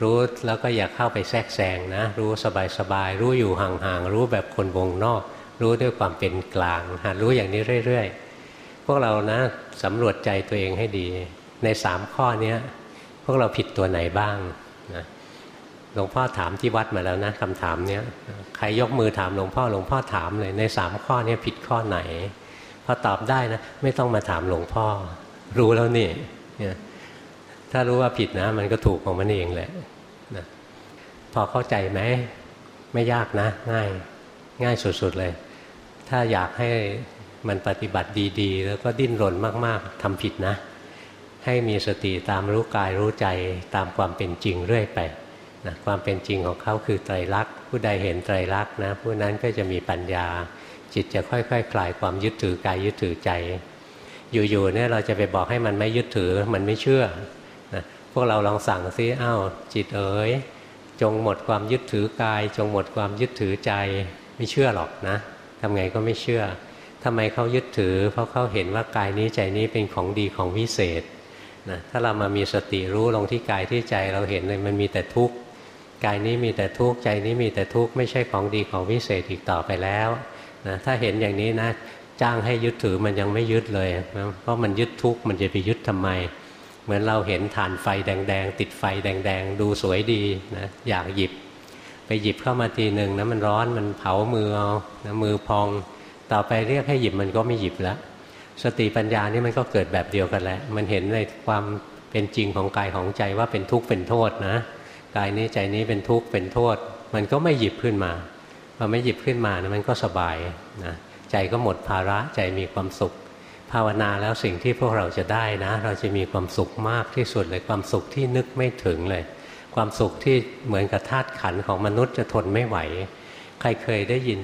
รู้แล้วก็อย่าเข้าไปแทรกแซงนะ รู้สบายๆรู้อยู่ห่างๆรู้แบบคนวงนอก รู้ด้วยความเป็นกลางหัดรู้อย่างนี้เรื่อย ๆ พวกเรานะสำรวจใจตัวเองให้ดี ในสามข้อนี้พวกเราผิดตัวไหนบ้างนะหลวงพ่อถามที่วัดมาแล้วนะคำถามเนี้ยใครยกมือถามหลวงพ่อหลวงพ่อถามเลยในสามข้อนี้ผิดข้อไหนพอตอบได้นะ ไม่ต้องมาถามหลวงพ่อ รู้แล้วนี่ถ้ารู้ว่าผิดนะ มันก็ถูกของมันเองแหละนะพอเข้าใจไหมไม่ยากนะ ง่าย ง่ายสุดๆเลย ถ้าอยากให้มันปฏิบัติดี ๆ แล้วก็ดิ้นรนมาก ๆทำผิดนะ ให้มีสติตามรู้กายรู้ใจตามความเป็นจริงเรื่อยไปนะความเป็นจริงของเขาคือไตรลักษณ์ผู้ใดเห็นไตรลักษณ์นะผู้นั้นก็จะมีปัญญา จิตจะค่อยๆคคลายความยึดถือกายยึดถือใจ อยู่ๆเนี่ยเราจะไปบอกให้มันไม่ยึดถือมันไม่เชื่อนะพวกเราลองสั่งซิอ้าวจิตเอ๋ยจงหมดความยึดถือกาย จงหมดความยึดถือใจไม่เชื่อหรอกนะทำไงก็ไม่เชื่อทำไมเขายึดถือ เพราะเขาเห็นว่ากายนี้ใจนี้เป็นของดีของวิเศษ นะถ้าเรามามีสติรู้ลงที่กายที่ใจเราเห็นเลยมันมีแต่ทุกข์กายนี้มีแต่ทุกข์ใจนี้มีแต่ทุกข์ไม่ใช่ของดีของวิเศษอีกต่อไปแล้วนะถ้าเห็นอย่างนี้นะจ้างให้ยึดถือมันยังไม่ยึดเลยนะเพราะมันยึดทุกข์มันจะไปยึดทำไม เหมือนเราเห็นฐานไฟแดงๆ ติดไฟแดง ๆ ดูสวยดีนะอยากหยิบ ไปหยิบเข้ามาทีหนึ่งนะมันร้อนมันเผามือเอานะมือพอง ต่อไปเรียกให้หยิบมันก็ไม่หยิบแล้ว สติปัญญานี่มันก็เกิดแบบเดียวกันแหละ มันเห็นในความเป็นจริงของกายของใจว่าเป็นทุกข์เป็นโทษนะกายนี้ใจนี้เป็นทุกข์เป็นโทษ มันก็ไม่หยิบขึ้นมาพอไม่หยิบขึ้นมานะมันก็สบายนะใจก็หมดภาระใจมีความสุข ภาวนาแล้วสิ่งที่พวกเราจะได้นะ เราจะมีความสุขมากที่สุดเลยความสุขที่นึกไม่ถึงเลย ความสุขที่เหมือนกับธาตุขันของมนุษย์จะทนไม่ไหว ใครเคยได้ยิน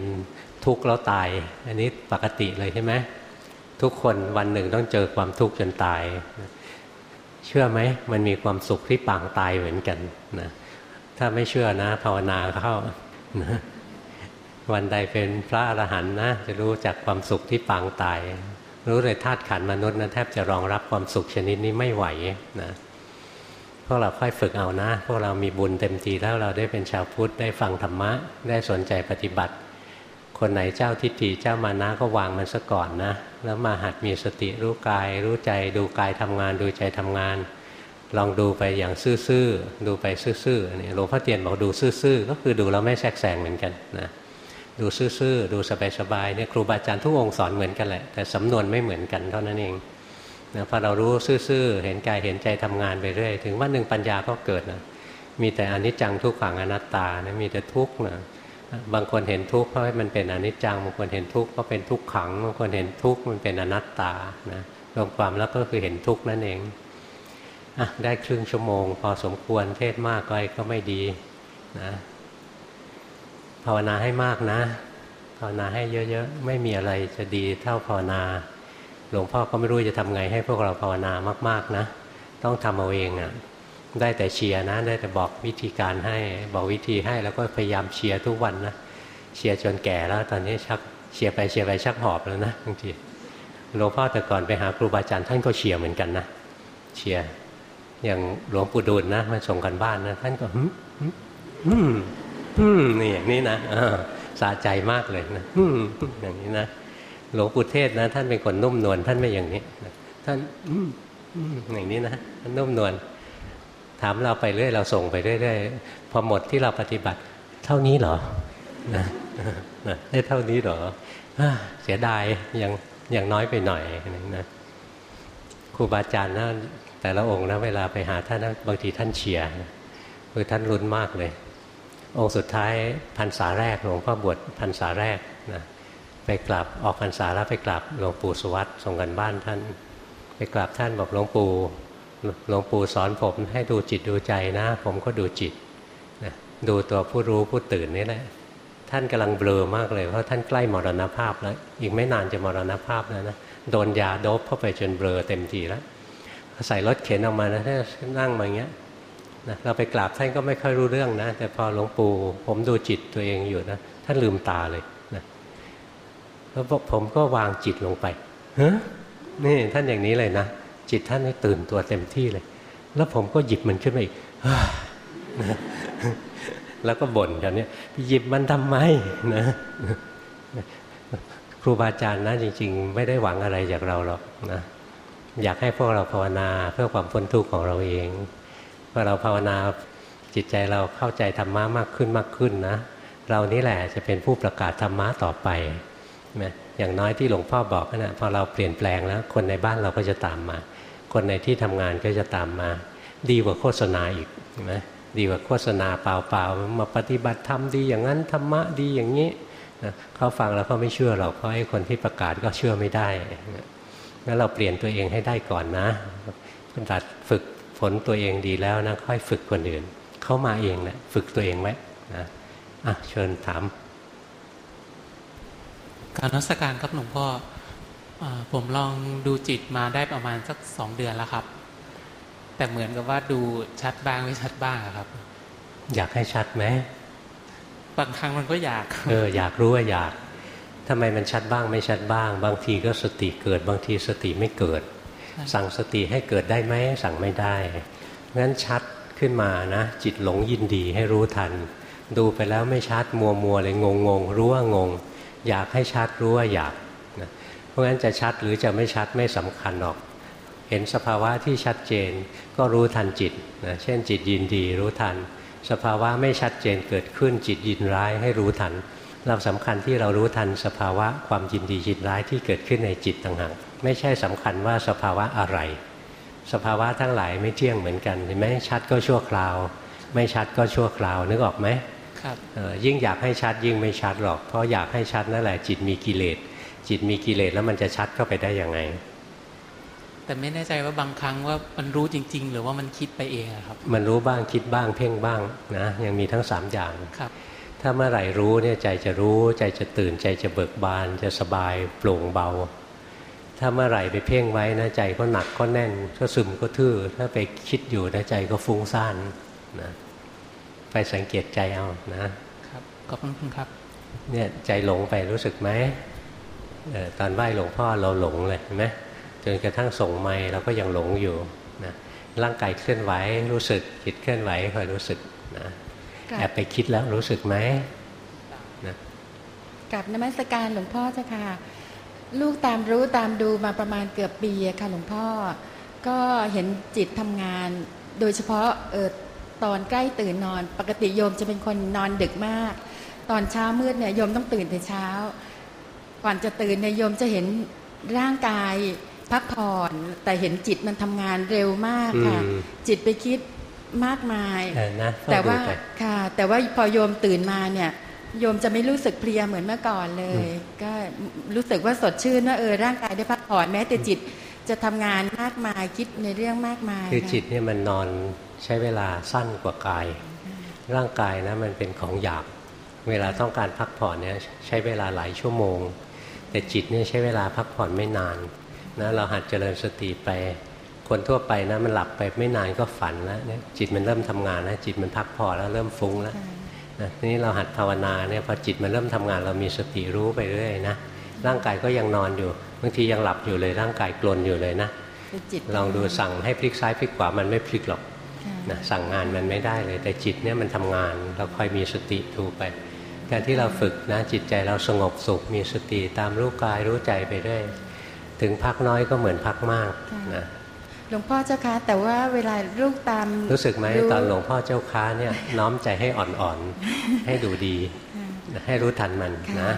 ทุกข์แล้วตาย อันนี้ปกติเลยใช่ไหม ทุกคนวันหนึ่งต้องเจอความทุกข์จนตาย เชื่อไหมมันมีความสุขที่ปางตายเหมือนกันนะถ้าไม่เชื่อนะภาวนาเข้านะวันใดเป็นพระอรหันต์นะจะรู้จักความสุขที่ปางตาย รู้เลยธาตุขันมนุษย์นะแทบจะรองรับความสุขชนิดนี้ไม่ไหวนะพวกเราค่อยฝึกเอานะ พวกเรามีบุญเต็มทีแล้วเราได้เป็นชาวพุทธได้ฟังธรรมะได้สนใจปฏิบัติ คนไหนเจ้าทิฏฐิเจ้ามานะก็วางมันซะก่อนนะ แล้วมาหัดมีสติรู้กาย รู้ใจดูกายทำงาน ดูใจทำงาน ลองดูไปอย่างซื่อๆดูไปซื่อๆนี่หลวงพ่อเตียนบอกดูซื่อๆก็คือดูแล้วไม่แทรกแซงเหมือนกันนะดูซื่อๆดูสบายๆเนี่ยครูบาอาจารย์ทุกองค์สอนเหมือนกันแหละแต่สำนวนไม่เหมือนกันเท่านั้นเองนะพอเรารู้ซื่อๆเห็นกายเห็นใจทำงานไปเรื่อยถึงว่าหนึ่งปัญญาก็เกิดนะมีแต่อนิจจังทุกขังอนัตตานะมีแต่ทุกข์นะ บางคนเห็นทุกข์เพราะมันเป็นอนิจจังบางคนเห็นทุกข์เพราะเป็นทุกขังบางคนเห็นทุกข์มันเป็นอนัตตานะรวมความแล้วก็คือเห็นทุกข์นั่นเองอะได้ครึ่งชั่วโมง พอสมควรเทศมากไปก็ไม่ดีนะภาวนาให้มากนะภาวนาให้เยอะๆ ไม่มีอะไรจะดีเท่าภาวนา หลวงพ่อก็ไม่รู้จะทำไงให้พวกเราภาวนามาก ๆนะ ต้องทำเอาเองอะ่ะ ได้แต่เชียร์นะได้แต่บอกวิธีการให้บอกวิธีให้แล้วก็พยายามเชียร์ทุกวันนะเชียร์จนแก่แล้ว ตอนนี้ชักเชียร์ไปเชียร์ไปชักหอบแล้วนะบางทีหลวงพ่อแต่ก่อนไปหาครูบาอาจารย์ท่านก็เชียร์เหมือนกันนะเชียร์อย่างหลวงปู่ดูลนะมาส่งกันบ้านนะท่านก็ฮึฮึฮึนี่อย่างนี้นะสะใจมากเลยนะฮึอย่างนี้นะหลวงปู่เทศนะ ท่านเป็นคนนุ่มนวลท่านไม่อย่างนี้ท่านอย่างนี้นะนุ่มนวล ถามเราไปเรื่อยเราส่งไปเรื่อยๆพอหมดที่เราปฏิบัติ เท่านี้เหรอนะได้เท่านี้เหรอเสียดายยังยังน้อยไปหน่อยนะครูบาอาจารย์นะแต่ละองค์นะเวลาไปหาท่านนะบางทีท่านเชียร์คือท่านรุนมากเลย องค์สุดท้ายพรรษาแรกหลวงพ่อบวชพรรษาแรกนะไปกลับออกพรรษาแล้วไปกลับหลวงปู่สุวัตส่งกันบ้านท่าน ไปกลับท่านบอกหลวงปู่ หลวงปู่สอนผมให้ดูจิตดูใจนะ ผมก็ดูจิตนะดูตัวผู้รู้ผู้ตื่นนี่แหละท่านกำลังเบลอมากเลยเพราะท่านใกล้มรณภาพแล้วอีกไม่นานจะมรณภาพแล้วนะโดนยาโดบเข้าไปจนเบลอเต็มทีแล้วใส่รถเข็นออกมานะท่านนั่งมาอย่างเงี้ยนะเราไปกราบท่านก็ไม่ค่อยรู้เรื่องนะ แต่พอหลวงปู่ผมดูจิตตัวเองอยู่นะท่านลืมตาเลยนะแล้วผมก็วางจิตลงไปเฮ้นี่ท่านอย่างนี้เลยนะ จิตท่านให้ตื่นตัวเต็มที่เลย แล้วผมก็หยิบมันขึ้นมาอีกแล้วก็บ่นกันเนี่ยหยิบมันทำไมนะครูบาอาจารย์นะจริง ๆ ไม่ได้หวังอะไรจากเราหรอกนะอยากให้พวกเราภาวนาเพื่อความพ้นทุกข์ของเราเองพอเราภาวนาจิตใจเราเข้าใจธรรมะมากขึ้นมากขึ้นนะ เรานี่แหละจะเป็นผู้ประกาศธรรมะต่อไปนะอย่างน้อยที่หลวงพ่อบอกนะพอเราเปลี่ยนแปลงแล้ว คนในบ้านเราก็จะตามมา คนในที่ทำงานก็จะตามมา ดีกว่าโฆษณาอีกใช่ไหมดีกว่าโฆษณาเปล่าๆ มาปฏิบัติธรรมดีอย่างนั้นธรรมะดีอย่างนี้นะเขาฟังแล้วเขาไม่เชื่อหรอกเพราะไอ้คนที่ประกาศก็เชื่อไม่ได้งั้นเราเปลี่ยนตัวเองให้ได้ก่อนนะตัดฝึกฝนตัวเองดีแล้วนะค่อยฝึกคนอื่น เข้ามาเองแหละฝึกตัวเองไว้นะอะเชิญถาม การนักการครับหลวงพ่อ ผมลองดูจิตมาได้ประมาณสักสองเดือนแล้วครับ แต่เหมือนกับว่าดูชัดบ้างไม่ชัดบ้างครับ อยากให้ชัดไหมบางครั้งมันก็อยาก เอออยากรู้ว่าอยากทำไมมันชัดบ้างไม่ชัดบ้าง บางทีก็สติเกิด บางทีสติไม่เกิด สั่งสติให้เกิดได้ไหมสั่งไม่ได้งั้นชัดขึ้นมานะ จิตหลงยินดีให้รู้ทัน ดูไปแล้วไม่ชัดมัวมัวเลยงงงรู้ว่างง อยากให้ชัดรู้ว่าอยากนะเพ ราะงั้นจะชัดหรือจะไม่ชัดไม่สำคัญหรอก เห็นสภาวะที่ชัดเจนก็รู้ทันจิตนะเช่นจิตยินดีรู้ทัน สภาวะไม่ชัดเจนเกิดขึ้นจิตยินร้ายให้รู้ทัน เราสำคัญที่เรารู้ทันสภาวะความยินดียินร้ายที่เกิดขึ้นในจิตต่างหากไม่ใช่สำคัญว่าสภาวะอะไร สภาวะทั้งหลายไม่เที่ยงเหมือนกันเห็นไหมชัดก็ชั่วคราว ไม่ชัดก็ชั่วคราวนึกออกไหมครับเอ่อยิ่งอยากให้ชัดยิ่งไม่ชัดหรอก เพราะอยากให้ชัดนั่นแหละจิตมีกิเลส จิตมีกิเลสแล้วมันจะชัดเข้าไปได้ยังไง แต่ไม่แน่ใจว่าบางครั้งว่ามันรู้จริง ๆ หรือว่ามันคิดไปเองอะครับ มันรู้บ้างคิดบ้างเพ่งบ้างนะยังมีทั้งสามอย่างครับ ถ้าเมื่อไหร่รู้เนี่ยใจจะรู้ใจจะตื่นใจจะเบิกบาน จะสบายโปร่งเบา ถ้าเมื่อไหร่ไปเพ่งไว้นะใจก็หนักก็แน่นก็ซึมก็ทื่อถ้าไปคิดอยู่นะใจก็ฟุ้งซ่านนะไปสังเกตใจเอานะ ครับขอบคุณครับเนี่ยใจหลงไปรู้สึกไหมเออ ตอนไหว้หลวงพ่อเราหลงเลยเห็นไหมจนกระทั่งส่งไม้เราก็ยังหลงอยู่นะร่างกายเคลื่อนไหวรู้สึกจิตเคลื่อนไหวคอยรู้สึกนะกราแอบบไปคิดแล้วรู้สึกไหมนะกับนมัสการหลวงพ่อเจ้าค่ะ ลูกตามรู้ตามดูมาประมาณเกือบปีอะค่ะหลวงพ่อ ก็เห็นจิตทำงาน โดยเฉพาะเออตอนใกล้ตื่นนอน ปกติโยมจะเป็นคนนอนดึกมาก ตอนเช้ามืดเนี่ยโยมต้องตื่นแต่เช้า ก่อนจะตื่นเนี่ยโยมจะเห็นร่างกายพักผ่อนแต่เห็นจิตมันทำงานเร็วมากค่ะอืมจิตไปคิดมากมายเออนะเฝ้แต่ว่าดูไปค่ะ แต่ว่าพอโยมตื่นมาเนี่ย โยมจะไม่รู้สึกเพลียเหมือนเมื่อก่อนเลย ก็รู้สึกว่าสดชื่นว่าเออร่างกายได้พักผ่อนแม้แต่จิตจะทำงานมากมายคิดในเรื่องมากมาย คือจิตะเนี่ยมันนอนใช้เวลาสั้นกว่ากาย ร่างกายนะมันเป็นของหยาบเวลาต้องการพักผ่อนเนี่ยใช้เวลาหลายชั่วโมง แต่จิตเนี่ยใช้เวลาพักผ่อนไม่นานนะเราหัดเจริญสติไป คนทั่วไปนะมันหลับไปไม่นานก็ฝันแล้วเนี่ยจิตมันเริ่มทำงานแล้วจิตมันพักผ่อนแล้วเริ่มฟุ้งแล้วค่ะนะทีนี้เราหัดภาวนาเนี่ยพอจิตมันเริ่มทำงาน เรามีสติรู้ไปเรื่อยนะร่างกายก็ยังนอนอยู่บางทียังหลับอยู่เลยร่างกายกลนอยู่เลยนะคือจิตลองดูสั่งให้พลิกซ้ายพลิกขวามันไม่พลิกหรอกค่ะนะสั่งงานมันไม่ได้เลย แต่จิตเนี่ยมันทำงานเราคอยมีสติดูไป การที่เราฝึกนะจิตใจเราสงบสุขมีสติตามรู้กายรู้ใจไปเรื่อยถึงพักน้อยก็เหมือนพักมากนะหลวงพ่อเจ้าคะแต่ว่าเวลาลูกตาม รู้สึกไหมตอนหลวงพ่อเจ้าค้าเนี่ยน้อมใจให้อ่อนๆ ให้ดูดีค่ะให้รู้ทันมันค่ะนะ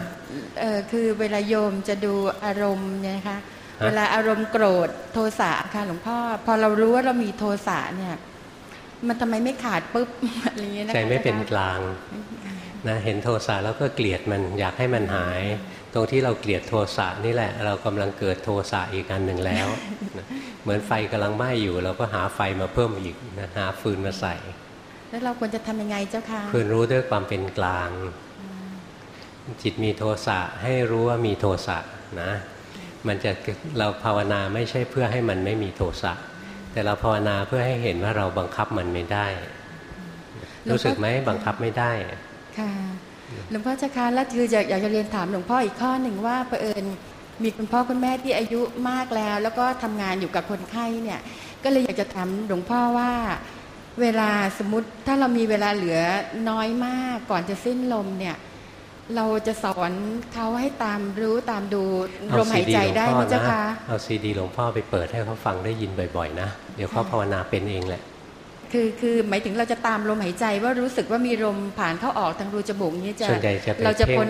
เออคือเวลาโยมจะดูอารมณ์เนี่ยนะคะฮะเวลาอารมณ์โกรธโทสะค่ะหลวงพ่อ พอเรารู้ว่าเรามีโทสะเนี่ย มันทำไมไม่ขาดปุ๊บอะไรอย่างเงี้ยนะคะใจไม่เป็นกจ้าค่ะลาง นะเห็นโทสะแล้วก็เกลียดมันอยากให้มันหาย ตรงที่เราเกลียดโทสะนี่แหละ เรากำลังเกิดโทสะอีกอันหนึ่งแล้วนะเหมือนไฟกำลังไหม้อยู่ เราก็หาไฟมาเพิ่มอีกนะหาฟืนมาใส่ แล้วเราควรจะทำยังไงเจ้าค่ะคืนรู้ด้วยความเป็นกลาง จิตมีโทสะให้รู้ว่ามีโทสะนะ มันจะเราภาวนาไม่ใช่เพื่อให้มันไม่มีโทสะแต่เราภาวนาเพื่อให้เห็นว่าเราบังคับมันไม่ได้ รู้สึกไหมบังคับไม่ได้ ค่ะหลวงพ่อเจ้าคะแล้วคืออยากอยากจะเรียนถามหลวงพ่ออีกข้อหนึ่งว่าเผอิญมีคุณพ่อคุณแม่ที่อายุมากแล้ว แล้วก็ทำงานอยู่กับคนไข้เนี่ย ก็เลยอยากจะถามหลวงพ่อว่า เวลาสมมติถ้าเรามีเวลาเหลือน้อยมากก่อนจะสิ้นลมเนี่ย เราจะสอนเขาให้ตามรู้ตามดูลมหายใจได้ไหมเจ้าคะเอาซีดีหลวงพ่อไปเปิดให้เขาฟังได้ยินบ่อยๆนะ เดี๋ยวเขาภาวนาเป็นเองแหละ คือคือหมายถึงเราจะตามลมหายใจว่ารู้สึกว่ามีลมผ่านเข้าออกทางรูจมูกนี้จะส่วนใหญ่จะไปเราจะเพ่งพ้น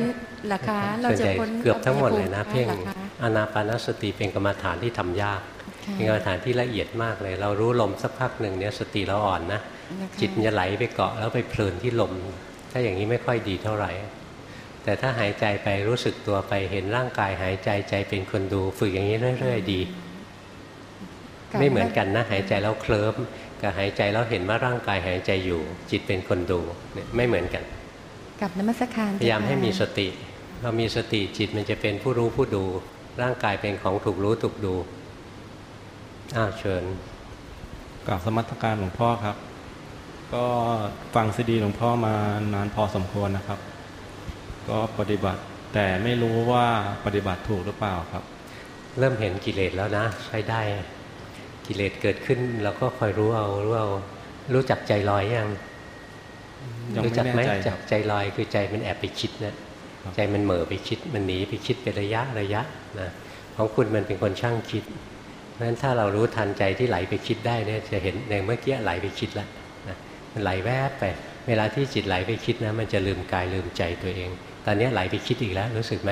ราคาเราส่วนจะใหญ่พ้นเกือบทั้งหมดเลยนะอบายภูมิเพ่งหรอคะอานาปานสติเป็นกรรมฐานที่ทำยากค่ะเป็นกรรมฐานที่ละเอียดมากเลย เรารู้ลมสักพักหนึ่งเนี่ยสติเราอ่อนนะนะคะจิตมันจะไหลไปเกาะแล้วไปเพลินที่ลม ถ้าอย่างนี้ไม่ค่อยดีเท่าไหร่ แต่ถ้าหายใจไปรู้สึกตัวไปเห็นร่างกายหายใจใจเป็นคนดูฝึกอย่างนี้เรื่อย ๆ ดี ไม่เหมือนกันนะหายใจแล้วเคลิ้ม กับหายใจแล้วเห็นว่าร่างกายหายใจอยู่ จิตเป็นคนดูเนี่ยไม่เหมือนกัน กับนมัสการพยายามให้มีสติติเรามีสติจิตมันจะเป็นผู้รู้ผู้ดู ร่างกายเป็นของถูกรู้ถูกดูอ้าวเชิญกราบสมัตการหลวงพ่อครับ ก็ฟังซีดีหลวงพ่อมานานพอสมควรนะครับ ก็ปฏิบัติแต่ไม่รู้ว่าปฏิบัติถูกหรือเปล่าครับ เริ่มเห็นกิเลสแล้วนะ ใช้ได้ กิเลสเกิดขึ้นเราก็คอยรู้เอารู้เอารู้จักใจลอยยังยังรู้ไม่จักแน่ไหมใจคจัรักบใจลอยคือใจมันแอบไปคิดนะใจมันเหม่อไปคิดมันหนีไปคิดเป็นระยะระยะนะของคุณมันเป็นคนช่างคิดเพราะฉะนั้นถ้าเรารู้ทันใจที่ไหลไปคิดได้เนี่ยจะเห็นในเมื่อกี้ไหลไปคิดแล้วนะมันไหลแวบไป เวลาที่จิตไหลไปคิดนะมันจะลืมกายลืมใจตัวเอง ตอนนี้ไหลไปคิดอีกแล้วรู้สึกไหม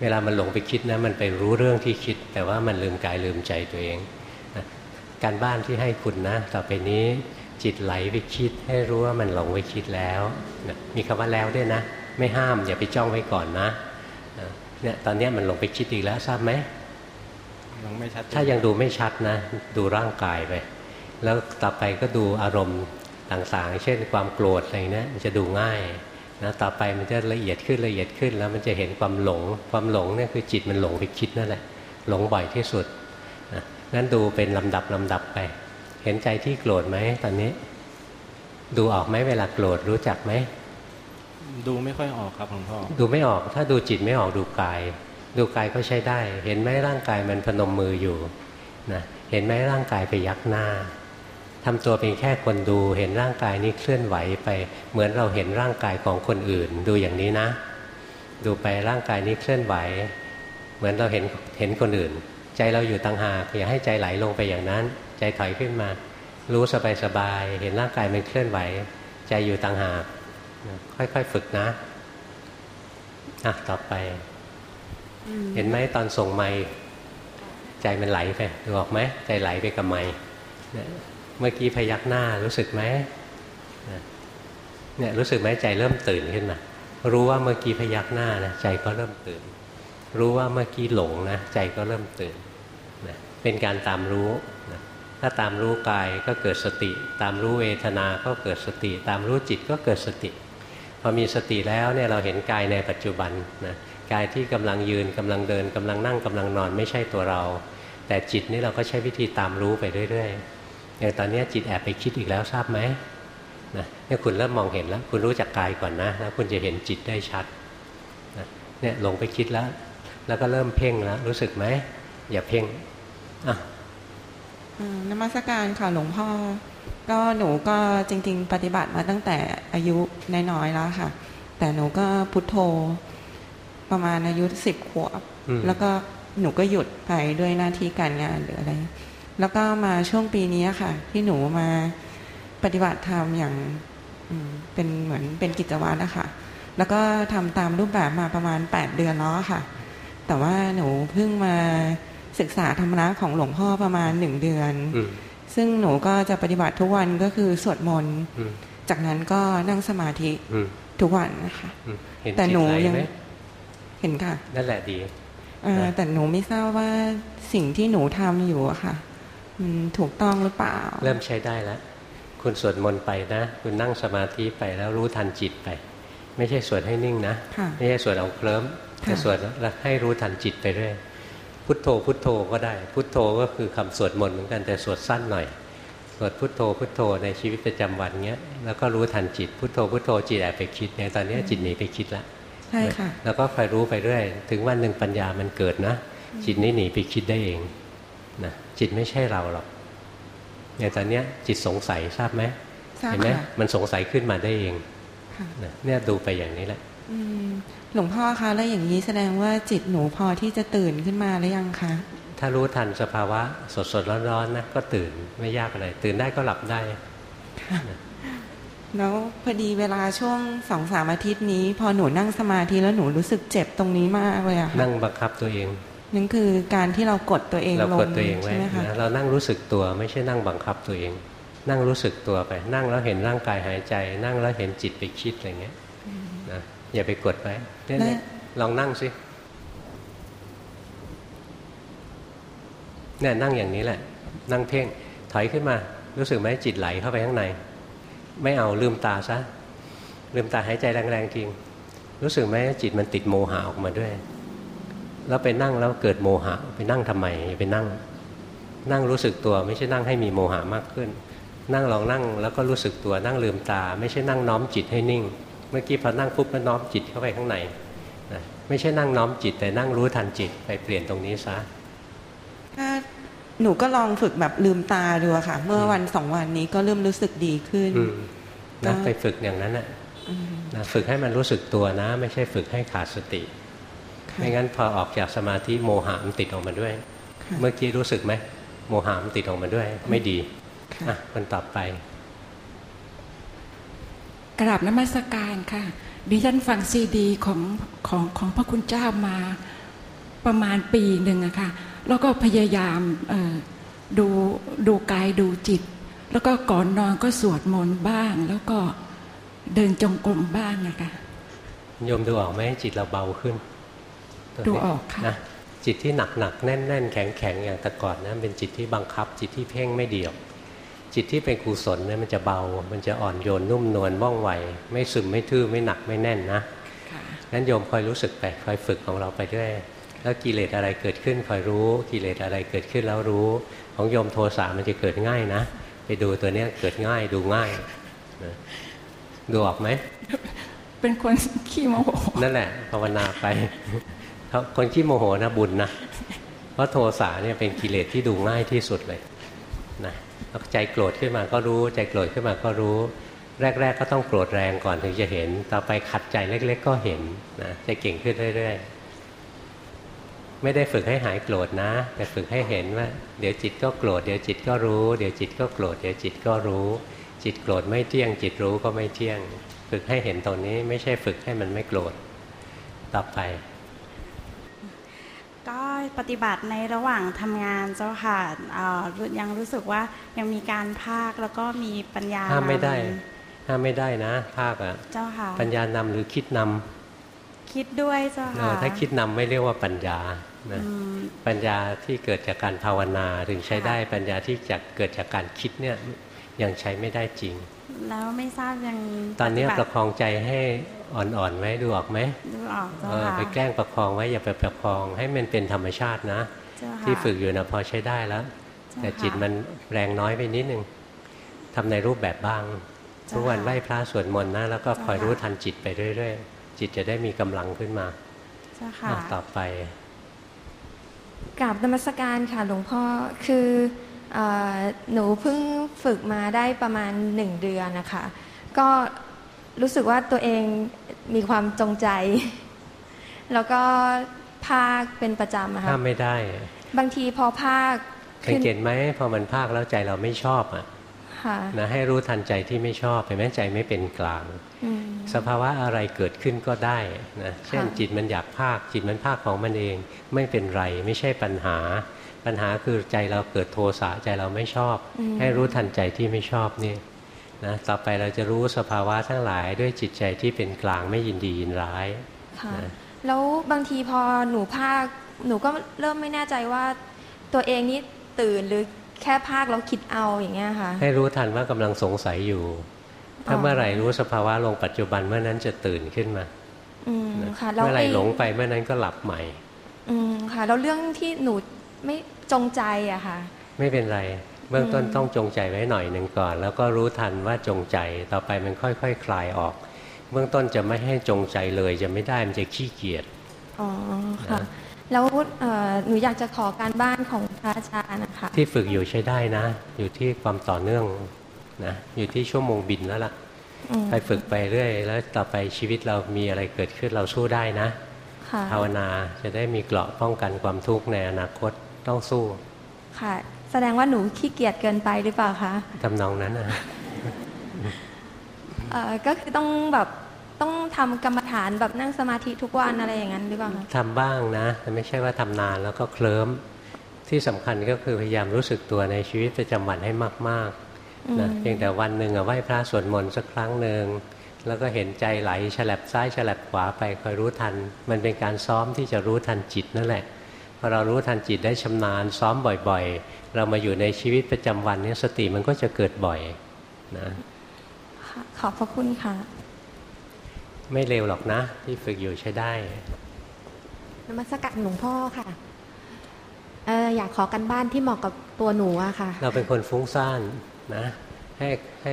เวลามันหลงไปคิดนะมันไปรู้เรื่องที่คิด แต่ว่ามันลืมกายลืมใจตัวเองนะ การบ้านที่ให้คุณนะ ต่อไปนี้จิตไหลไปคิดให้รู้ว่ามันหลงไปคิดแล้วนะมีคำว่าแล้วด้วยนะ ไม่ห้ามอย่าไปจ้องไว้ก่อนนะนะเนี่ยตอนนี้มันหลงไปคิดอีกแล้วทราบไหมยังไม่ชัดเจนถ้ายังดูไม่ชัดนะ ดูร่างกายไป แล้วต่อไปก็ดูอารมณ์ต่างๆ เช่นความโกรธอะไรเนี้ยมันจะดูง่ายนะต่อไปมันจะละเอียดขึ้นละเอียดขึ้นแล้วมันจะเห็นความหลง ความหลงเนี่ยคือจิตมันหลงไปคิดนั่นแหละหลงบ่อยที่สุด นะนั้นดูเป็นลำดับลำดับไป เห็นใจที่โกรธไหมตอนนี้ ดูออกไหมเวลาโกรธรู้จักไหมดูไม่ค่อยออกครับหลวงพ่อดูไม่ออก ถ้าดูจิตไม่ออกดูกาย ดูกายก็ใช้ได้ เห็นไหมร่างกายมันพนมมืออยู่นะเห็นไหมร่างกายไปยักหน้าทำตัวเป็นแค่คนดูเห็นร่างกายนี้เคลื่อนไหวไป เหมือนเราเห็นร่างกายของคนอื่น ดูอย่างนี้นะ ดูไปร่างกายนี้เคลื่อนไหว เหมือนเราเห็นเห็นคนอื่น ใจเราอยู่ต่างหากอย่าให้ใจไหลลงไปอย่างนั้น ใจถอยขึ้นมา รู้สบายๆเห็นร่างกายมันเคลื่อนไหว ใจอยู่ต่างหากค่อยๆฝึกนะอะต่อไป เห็นไหมตอนส่งไม้ใจมันไหลไปดูออกไหมใจไหลไปกับไม้เนี่ยเมื่อกี้พยักหน้ารู้สึกไหมเนี่ยรู้สึกไหมใจเริ่มตื่นขึ้นมารู้ว่าเมื่อกี้พยักหน้านะใจก็เริ่มตื่น รู้ว่าเมื่อกี้หลงนะใจก็เริ่มตื่นนะ เป็นการตามรู้ ถ้าตามรู้กายก็เกิดสติ ตามรู้เวทนา ก็เกิดสติ ตามรู้จิตก็เกิดสติ พอมีสติแล้วเนี่ยเราเห็นกายในปัจจุบันนะกายที่กำลังยืนกำลังเดินกำลังนั่งกำลังนอนไม่ใช่ตัวเรา แต่จิตนี่เราก็ใช้วิธีตามรู้ไปเรื่อยๆอย่างตอนนี้จิตแอบไปคิดอีกแล้วทราบไหมนะเนี่ยคุณเริ่มมองเห็นแล้ว คุณรู้จักกายก่อนนะแล้วคุณจะเห็นจิตได้ชัดนะเนี่ยหลงไปคิดแล้ว แล้วก็เริ่มเพ่งแล้วรู้สึกไหมอย่าเพ่ง นมัสการค่ะหลวงพ่อ ก็หนูก็จริง ๆ ปฏิบัติมาตั้งแต่อายุน้อยๆแล้วค่ะ แต่หนูก็พุทโธ ประมาณอายุสิบขวบอืมแล้วก็หนูก็หยุดไปด้วยหน้าที่การงานหรืออะไร แล้วก็มาช่วงปีนี้ค่ะ ที่หนูมาปฏิบัติธรรมอย่างอืมเป็นเหมือนเป็นกิจวัตรนะคะแล้วก็ทำตามรูปแบบมาประมาณแปดเดือนแล้วอะค่ะ แต่ว่าหนูเพิ่งมา ศึกษาธรรมะของหลวงพ่อประมาณหนึ่งเดือนอืมซึ่งหนูก็จะปฏิบัติทุกวันก็คือสวดมนต์อืมจากนั้นก็นั่งสมาธิอืมทุกวันนะคะอืมเห็นแต่จิตหนูไหลยังไหมเห็นค่ะนั่นแหละดีเอ่อนะแต่หนูไม่ทราบว่าสิ่งที่หนูทำอยู่อะค่ะมันถูกต้องหรือเปล่า เริ่มใช้ได้แล้วคุณสวดมนต์ไปนะ คุณนั่งสมาธิไปแล้วรู้ทันจิตไป ไม่ใช่สวดให้นิ่งนะค่ะไม่ใช่สวดเอาเคลิ้มค่ะแต่สวดแล้วให้รู้ทันจิตไปเรื่อย พุทโธพุทโธก็ได้ พุทโธก็คือคำสวดมนต์เหมือนกันแต่สวดสั้นหน่อย สวดพุทโธพุทโธในชีวิตประจำวันเงี้ยแล้วก็รู้ทันจิตพุทโธพุทโธจิตแอบไปคิดเนี่ยตอนนี้จิตหนีไปคิดแล้วใช่ค่ะแล้วก็คอยรู้ไปเรื่อย ถึงวันหนึ่งปัญญามันเกิดนะ จิตนี้หนีไปคิดได้เองนะจิตไม่ใช่เราหรอกเนี่ยตอนเนี้ยจิตสงสัยทราบไหมทราบเห็นไหมค่ะมันสงสัยขึ้นมาได้เองค่ะนะเนี่ยดูไปอย่างนี้แหละอืม หลวงพ่อคะแล้วอย่างนี้แสดงว่าจิตหนูพอที่จะตื่นขึ้นมาหรือยังคะ ถ้ารู้ทันสภาวะสดสดๆร้อนๆนะก็ตื่นไม่ยากอะไร ตื่นได้ก็หลับได้แล้วพอดีเวลาช่วงสองสามอาทิตย์นี้ พอหนูนั่งสมาธิแล้วหนูรู้สึกเจ็บตรงนี้มากเลยอะค่ะนั่งบังคับตัวเองนั่นคือการที่เรากดตัวเองเราลกงดตัวเองไว้ใช่ไหมคะนะเรานั่งรู้สึกตัวไม่ใช่นั่งบังคับตัวเอง นั่งรู้สึกตัวไป นั่งแล้วเห็นร่างกายหายใจ นั่งแล้วเห็นจิตไปคิดอะไรเงี้ยนะอย่าไปกดไว้ เนี่ยลองนั่งสิเนี่ยนั่งอย่างนี้แหละ นั่งเพ่งถอยขึ้นมา รู้สึกไหมจิตไหลเข้าไปข้างใน ไม่เอาลืมตาซะลืมตาหายใจแรงๆจริงรู้สึกไหมจิตมันติดโมหะออกมาด้วย แล้วไปนั่งแล้วเกิดโมหะ ไปนั่งทำไมไปนั่ง นั่งรู้สึกตัวไม่ใช่นั่งให้มีโมหะมากขึ้น นั่งลองนั่งแล้วก็รู้สึกตัวนั่งลืมตา ไม่ใช่นั่งน้อมจิตให้นิ่ง เมื่อกี้พอนั่งปุ๊บก็น้อมจิตเข้าไปข้างในนะไม่ใช่นั่งน้อมจิตแต่นั่งรู้ทันจิตไปเปลี่ยนตรงนี้ซะถ้าหนูก็ลองฝึกแบบลืมตาดูอะค่ะ เมื่อวันสองวันนี้ก็เริ่มรู้สึกดีขึ้นอืมนะก็ไปฝึกอย่างนั้นน่ะอืมนะฝึกให้มันรู้สึกตัวนะ ไม่ใช่ฝึกให้ขาดสติค่ะไม่งั้นพอออกจากสมาธิโมหะมันติดออกมาด้วยค่ะเมื่อกี้รู้สึกไหมโมหะมันติดออกมาด้วย ไม่ดีค่ะอะคนต่อไป กราบนมัสการค่ะ ดิฉันฟังซีดีของของของพระคุณเจ้ามาประมาณปีหนึ่งอะค่ะ แล้วก็พยายามเอ่อดูดูกายดูจิต แล้วก็ก่อนนอนก็สวดมนต์บ้าง แล้วก็เดินจงกรมบ้างอะค่ะโยมดูออกไหมจิตเราเบาขึ้นตัวนี้ดูออกค่ะนะจิตที่หนักหนักๆแน่นแน่นๆแข็งแข็งๆอย่างแต่ก่อนนะเป็นจิตที่บังคับจิตที่เพ่งไม่เดียว จิตที่เป็นกุศลเนี่ยมันจะเบา มันจะอ่อนโยนนุ่มนวลว่องไว ไม่ซึมไม่ทื่อไม่หนักไม่แน่นนะค่ะนั้นโยมคอยรู้สึกไปคอยฝึกของเราไปด้วยแล้วกิเลสอะไรเกิดขึ้นคอยรู้ กิเลสอะไรเกิดขึ้นแล้วรู้ ของโยมโทสะมันจะเกิดง่ายนะ ไปดูตัวเนี้ยเกิดง่ายดูง่ายนะดูออกไหม เป็นคนขี้โมโห นั่นแหละภาวนาไปเขาคนขี้โมโหนะบุญนะ เพราะโทสะเนี่ยเป็นกิเลสที่ดูง่ายที่สุดเลยนะแล้ว ใจโกรธขึ้นมาก็รู้ใจโกรธขึ้นมาก็รู้ แรก ๆ ก็ต้องโกรธแรงก่อนถึงจะเห็น ต่อไปขัดใจเล็ก ๆ ก็เห็นนะจะเก่งขึ้นเรื่อย ๆ ไม่ได้ฝึกให้หายโกรธนะ แต่ฝึกให้เห็นว่า เดี๋ยวจิตก็โกรธเดี๋ยวจิตก็รู้ เดี๋ยวจิตก็โกรธเดี๋ยวจิตก็รู้ จิตโกรธไม่เที่ยง จิตรู้ก็ไม่เที่ยง ฝึกให้เห็นตรงนี้ไม่ใช่ฝึกให้มันไม่โกรธต่อไป ปฏิบัติในระหว่างทำงานเจ้าค่ะเอ่อรู้ยังรู้สึกว่ายังมีการภาคแล้วก็มีปัญญาห้ามไม่ได้นห้ามไม่ได้นะ ภาคอะำเจ้าค่ะปัญญานำหรือคิดนำคิดด้วยเจ้าเอค่ะอถ้าคิดนำไม่เรียกว่าปัญญานะอืมปัญญาที่เกิดจากการภาวนาถึงใช้ได้ปัญญาที่จะเกิดจากการคิดเนี่ยยังใช้ไม่ได้จริง แล้วไม่ทราบยังตอนเนี้ยปฏิปบัระติคองใจให้ อ่อนๆไว้ดูออกไหมดูออกเจ้าเออค่ะไปแกล้งประคองไว้อย่าไปประคองให้มันเป็นธรรมชาตินะเจ้าค่ะที่ฝึกอยู่นะพอใช้ได้แล้วเจ้าแต่ค่ะจิตมันแรงน้อยไปนิดนึงทำในรูปแบบบ้างเจ้าทุกวันค่ะไหว้พระสวดมนต์นะแล้วก็คอยเจ้าค่ะรู้ทันจิตไปเรื่อยๆ จิตจะได้มีกำลังขึ้นมาเจ้าค่ะอะต่อไปกราบนมัสการค่ะหลวงพ่อคือเออหนูเพิ่งฝึกมาได้ประมาณหนึ่งเดือนนะคะ ก็ รู้สึกว่าตัวเองมีความจงใจ แล้วก็ภาคเป็นประจำอะค่ะห้ามไม่ได้ บางทีพอภาคสังเกตไหมพอมันภาคแล้วใจเราไม่ชอบอะค่ะนะให้รู้ทันใจที่ไม่ชอบเห็นไหมใจไม่เป็นกลางอืมสภาวะอะไรเกิดขึ้นก็ได้นะเช่นค่ะจิตมันอยากภาคจิตมันภาคของมันเอง ไม่เป็นไรไม่ใช่ปัญหา ปัญหาคือใจเราเกิดโทสะใจเราไม่ชอบ ให้รู้ทันใจที่ไม่ชอบนี่ นะต่อไปเราจะรู้สภาวะทั้งหลายด้วยจิตใจที่เป็นกลางไม่ยินดียินร้ายค่ะนะแล้วบางทีพอหนูภาคหนูก็เริ่มไม่แน่ใจว่าตัวเองนี่ตื่นหรือแค่ภาคแล้วคิดเอาอย่างเงี้ยค่ะ ให้รู้ทันว่ากำลังสงสัยอยู่ ถ้าอ๋อเมื่อไหร่รู้สภาวะลงปัจจุบันเมื่อนั้นจะตื่นขึ้นมาอืมนะค่ะแล้วเมื่อไหร่อ้หลงไปเมื่อนั้นก็หลับใหม่ อืมค่ะแล้วเรื่องที่หนูไม่จงใจอะค่ะ ไม่เป็นไร เบื้องต้นอืมต้องจงใจไว้หน่อยหนึ่งก่อน แล้วก็รู้ทันว่าจงใจต่อไปมันค่อยๆคคลายออก เบื้องต้นจะไม่ให้จงใจเลยจะไม่ได้มันจะขี้เกียจอ๋อค่ะนะแล้วเอ่อหนูอยากจะขอการบ้านของพระอาจารย์นะคะที่ฝึกอยู่ใช้ได้นะ อยู่ที่ความต่อเนื่องนะอยู่ที่ชั่วโมงบินแล้วล่ะอืมไปฝึกไปเรื่อย แล้วต่อไปชีวิตเรามีอะไรเกิดขึ้นเราสู้ได้นะค่ะภาวนาจะได้มีเกราะป้องกันความทุกข์ในอนาคตต้องสู้ค่ะ แสดงว่าหนูขี้เกียจเกินไปหรือเปล่าคะทำนองนั้นนะเอ่อก็คือต้องแบบต้องทำกรรมฐานแบบนั่งสมาธิทุกวันอะไรอย่างนั้นหรือเปล่าคะทำบ้างนะ แต่ไม่ใช่ว่าทำนานแล้วก็เคลิ้มที่สำคัญก็คือพยายามรู้สึกตัวในชีวิตประจำวันให้มากๆนะเพียงแต่วันหนึ่งอะไหว้พระสวดมนต์สักครั้งหนึ่งแล้วก็เห็นใจไหลฉลับซ้ายฉลับขวาไปคอยรู้ทัน มันเป็นการซ้อมที่จะรู้ทันจิตนั่นแหละพอเรารู้ทันจิตได้ชำนาญซ้อมบ่อยๆ เรามาอยู่ในชีวิตประจำวันเนี้สติมันก็จะเกิดบ่อยนะค่ะขอบพระคุณค่ะ ไม่เร็วหรอกนะ ที่ฝึกอยู่ใช้ได้นมัสการหลวงพ่อค่ะเอออยากขอกันบ้านที่เหมาะกับตัวหนูอะค่ะ เราเป็นคนฟุ้งซ่านนะให้ให้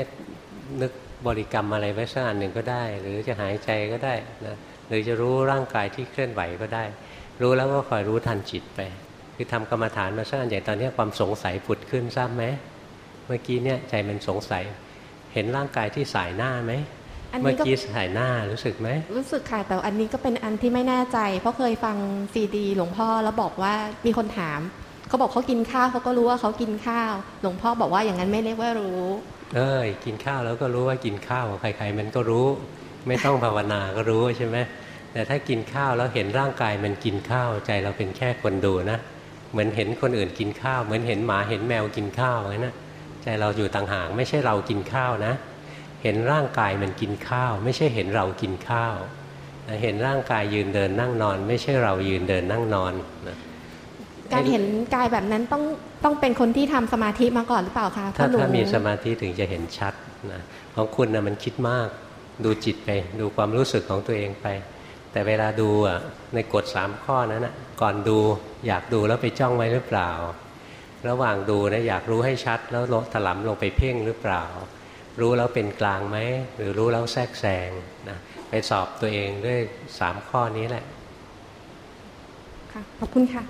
นึกบริกรรมอะไรไว้สักอันหนึ่งก็ได้ หรือจะหายใจก็ได้นะหรือจะรู้ร่างกายที่เคลื่อนไหวก็ได้ รู้แล้วก็คอยรู้ทันจิตไป คือทำกรรมฐานมาสักอันใหญ่ตอนนี้ความสงสัยผุดขึ้นทราบไหมเมื่อกี้เนี่ยใจมันสงสัย เห็นร่างกายที่สายหน้าไหมอันเมื่นี้อก็กี้สายหน้ารู้สึกไหมรู้สึกค่ะ แต่อันนี้ก็เป็นอันที่ไม่แน่ใจ เพราะเคยฟังซีดี หลวงพ่อแล้วบอกว่ามีคนถามเขาบอกเขากินข้าวเขาก็รู้ว่าเขากินข้าว หลวงพ่อบอกว่าอย่างนั้นไม่เรียกว่ารู้ เอ้ยกินข้าวแล้วก็รู้ว่ากินข้าวใครๆมันก็รู้ ไม่ต้องภาวนาก็รู้ใช่ไหมแต่ถ้ากินข้าวแล้วเห็นร่างกายมันกินข้าวใจเราเป็นแค่คนดูนะ เหมือนเห็นคนอื่นกินข้าว เหมือนเห็นหมาเห็นแมวกินข้าวอย่างนั้นนะใจเราอยู่ต่างหากไม่ใช่เรากินข้าวนะ เห็นร่างกายมันกินข้าว ไม่ใช่เห็นเรากินข้าวนะเห็นร่างกายยืนเดินนั่งนอน ไม่ใช่เรายืนเดินนั่งนอนนะการเห็นกายแบบนั้นต้องต้องเป็นคนที่ทำสมาธิมาก่อนหรือเปล่าคะเพถ้าราะหนูถ้ามีสมาธิถึงจะเห็นชัดนะของคุณนะมันคิดมาก ดูจิตไป ดูความรู้สึกของตัวเองไป แต่เวลาดูอะในกฎสามข้อนั้นนะก่อนดูอยากดูแล้วไปจ้องไว้หรือเปล่า ระหว่างดูนะอยากรู้ให้ชัด แล้วลดถลำลงไปเพ่งหรือเปล่า รู้แล้วเป็นกลางไหมหรือรู้แล้วแทรกแซงนะไปสอบตัวเองด้วยสามข้อนี้แหละค่ะขอบคุณค่ะ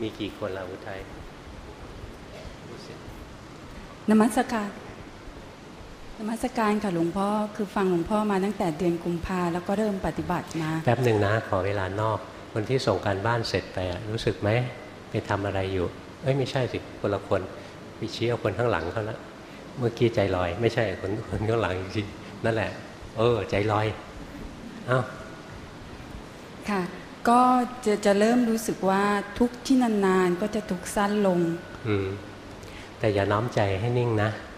มีกี่คนละอุทัยนมัสการน มัสการค่ะหลวงพ่อคือฟังหลวงพ่อมาตั้งแต่เดือนกุมภาแล้วก็เริ่มปฏิบัติมาแป๊บหนึ่งนะขอเวลานอกคนที่ส่งการบ้านเสร็จไปอะรู้สึกไหมไปทำอะไรอยู่ เอ้ยไม่ใช่สิคนละคนไปชี้เอาคนข้างหลังเขาละเมื่อกี้ใจลอย ไม่ใช่คนคนข้างหลังจริงๆนั่นแหละ เออ ใจลอยเอ้าค่ะ ก็จะจะเริ่มรู้สึกว่าทุกข์ที่นานๆก็จะทุกข์สั้นลง อืมแต่อย่าน้อมใจให้นิ่งนะค่ะ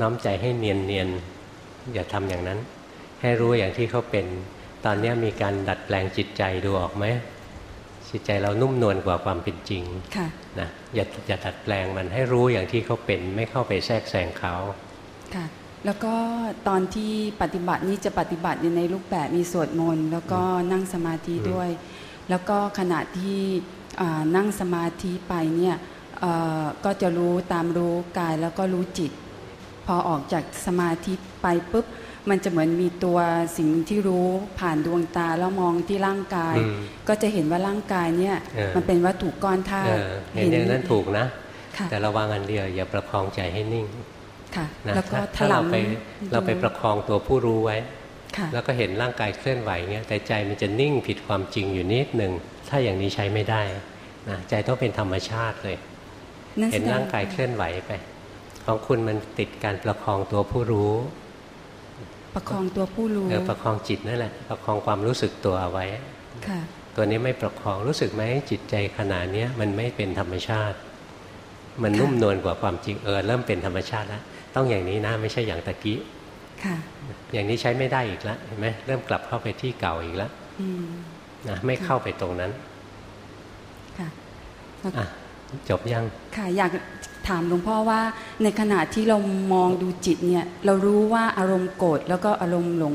น้อมใจให้เนียนเนียนๆอย่าทำอย่างนั้น ให้รู้อย่างที่เขาเป็น ตอนนี้มีการดัดแปลงจิตใจดูออกไหมจิตใจเรานุ่มนวลกว่าความเป็นจริงค่ะนะอย่าอย่าดัดแปลงมันให้รู้อย่างที่เขาเป็น ไม่เข้าไปแทรกแซงเขาค่ะแล้วก็ตอนที่ปฏิบัตินี้จะปฏิบัติอยู่ในรูปแบบมีสวดมนต์แล้วก็นั่งสมาธิด้วย แล้วก็ขณะที่อ่านั่งสมาธิไปเนี่ยเอ่อก็จะรู้ตามรู้กายแล้วก็รู้จิต พอออกจากสมาธิไปปุ๊บ มันจะเหมือนมีตัวสิ่งที่รู้ผ่านดวงตาแล้วมองที่ร่างกายอืมก็จะเห็นว่าร่างกายเนี่ยเออมันเป็นวัตถุก้อนธาเอตุอเห็นอย่างนั้นถูกนะค่ะแต่ระวังอันเดียวอย่าประคองใจให้นิ่งค่ะนะแล้วก็ถ้าถถ้าเราลำไปเราไปประคองตัวผู้รู้ไว้ค่ะแล้วก็เห็นร่างกายเคลื่อนไหวเงี้ยแต่ใจมันจะนิ่งผิดความจริงอยู่นิดหนึ่งถ้าอย่างนี้ใช้ไม่ได้นะใจต้องเป็นธรรมชาติเลยนั่นเห็นแสดงร่างกายเคลื่อนไหวไป ของคุณมันติดการประคองตัวผู้รู้ ประคองตัวผู้รู้เออประคองจิตนั่นแหละ ประคองความรู้สึกตัวเอาไว้ค่ะตัวนี้ไม่ประคองรู้สึกไหมจิตใจขนาดเนี้ยมันไม่เป็นธรรมชาติ มันค่ะนุ่มนวลกว่าความจริงเออเริ่มเป็นธรรมชาติแล้วต้องอย่างนี้นะไม่ใช่อย่างตะกี้ค่ะ อย่างนี้ใช้ไม่ได้อีกแล้วเห็นไหมเริ่มกลับเข้าไปที่เก่าอีกแล้วอืมนะไม่เข้าไปตรงนั้น ค่ะแล้วอะจบยังค่ะอยาก ถามหลวงพ่อว่าในขณะที่เรามองดูจิตเนี่ยเรารู้ว่าอารมณ์โกรธแล้วก็อารมณ์หลง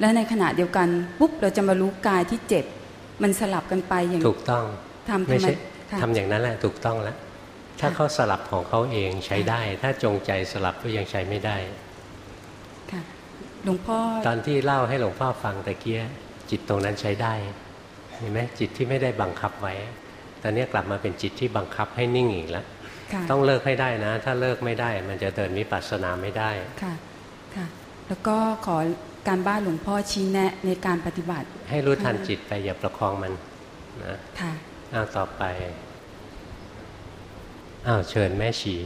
และในขณะเดียวกันปุ๊บเราจะมารู้กายที่เจ็บ มันสลับกันไปอย่างถูกต้องทำไม่ทำไมใช่ค่ะทำอย่างนั้นแหละถูกต้องแล้วถ้าเขาสลับของเขาเองใช้ได้ ถ้าจงใจสลับก็ยังใช้ไม่ได้ค่ะหลวงพ่อตอนที่เล่าให้หลวงพ่อฟังตะเกียจิตตรงนั้นใช้ได้เห็นไหมจิตที่ไม่ได้บังคับไว้ ตอนนี้กลับมาเป็นจิตที่บังคับให้นิ่งอีกแล้วค่ะ ต้องเลิกให้ได้นะ ถ้าเลิกไม่ได้ มันจะเดินวิปัสสนาไม่ได้ค่ะค่ะ แล้วก็ขอการบ้านหลวงพ่อชี้แนะในการปฏิบัติ ให้รู้ทันจิตไปอย่าประคองมันนะค่ะอ้าวต่อไปอ้าวเชิญแม่ชี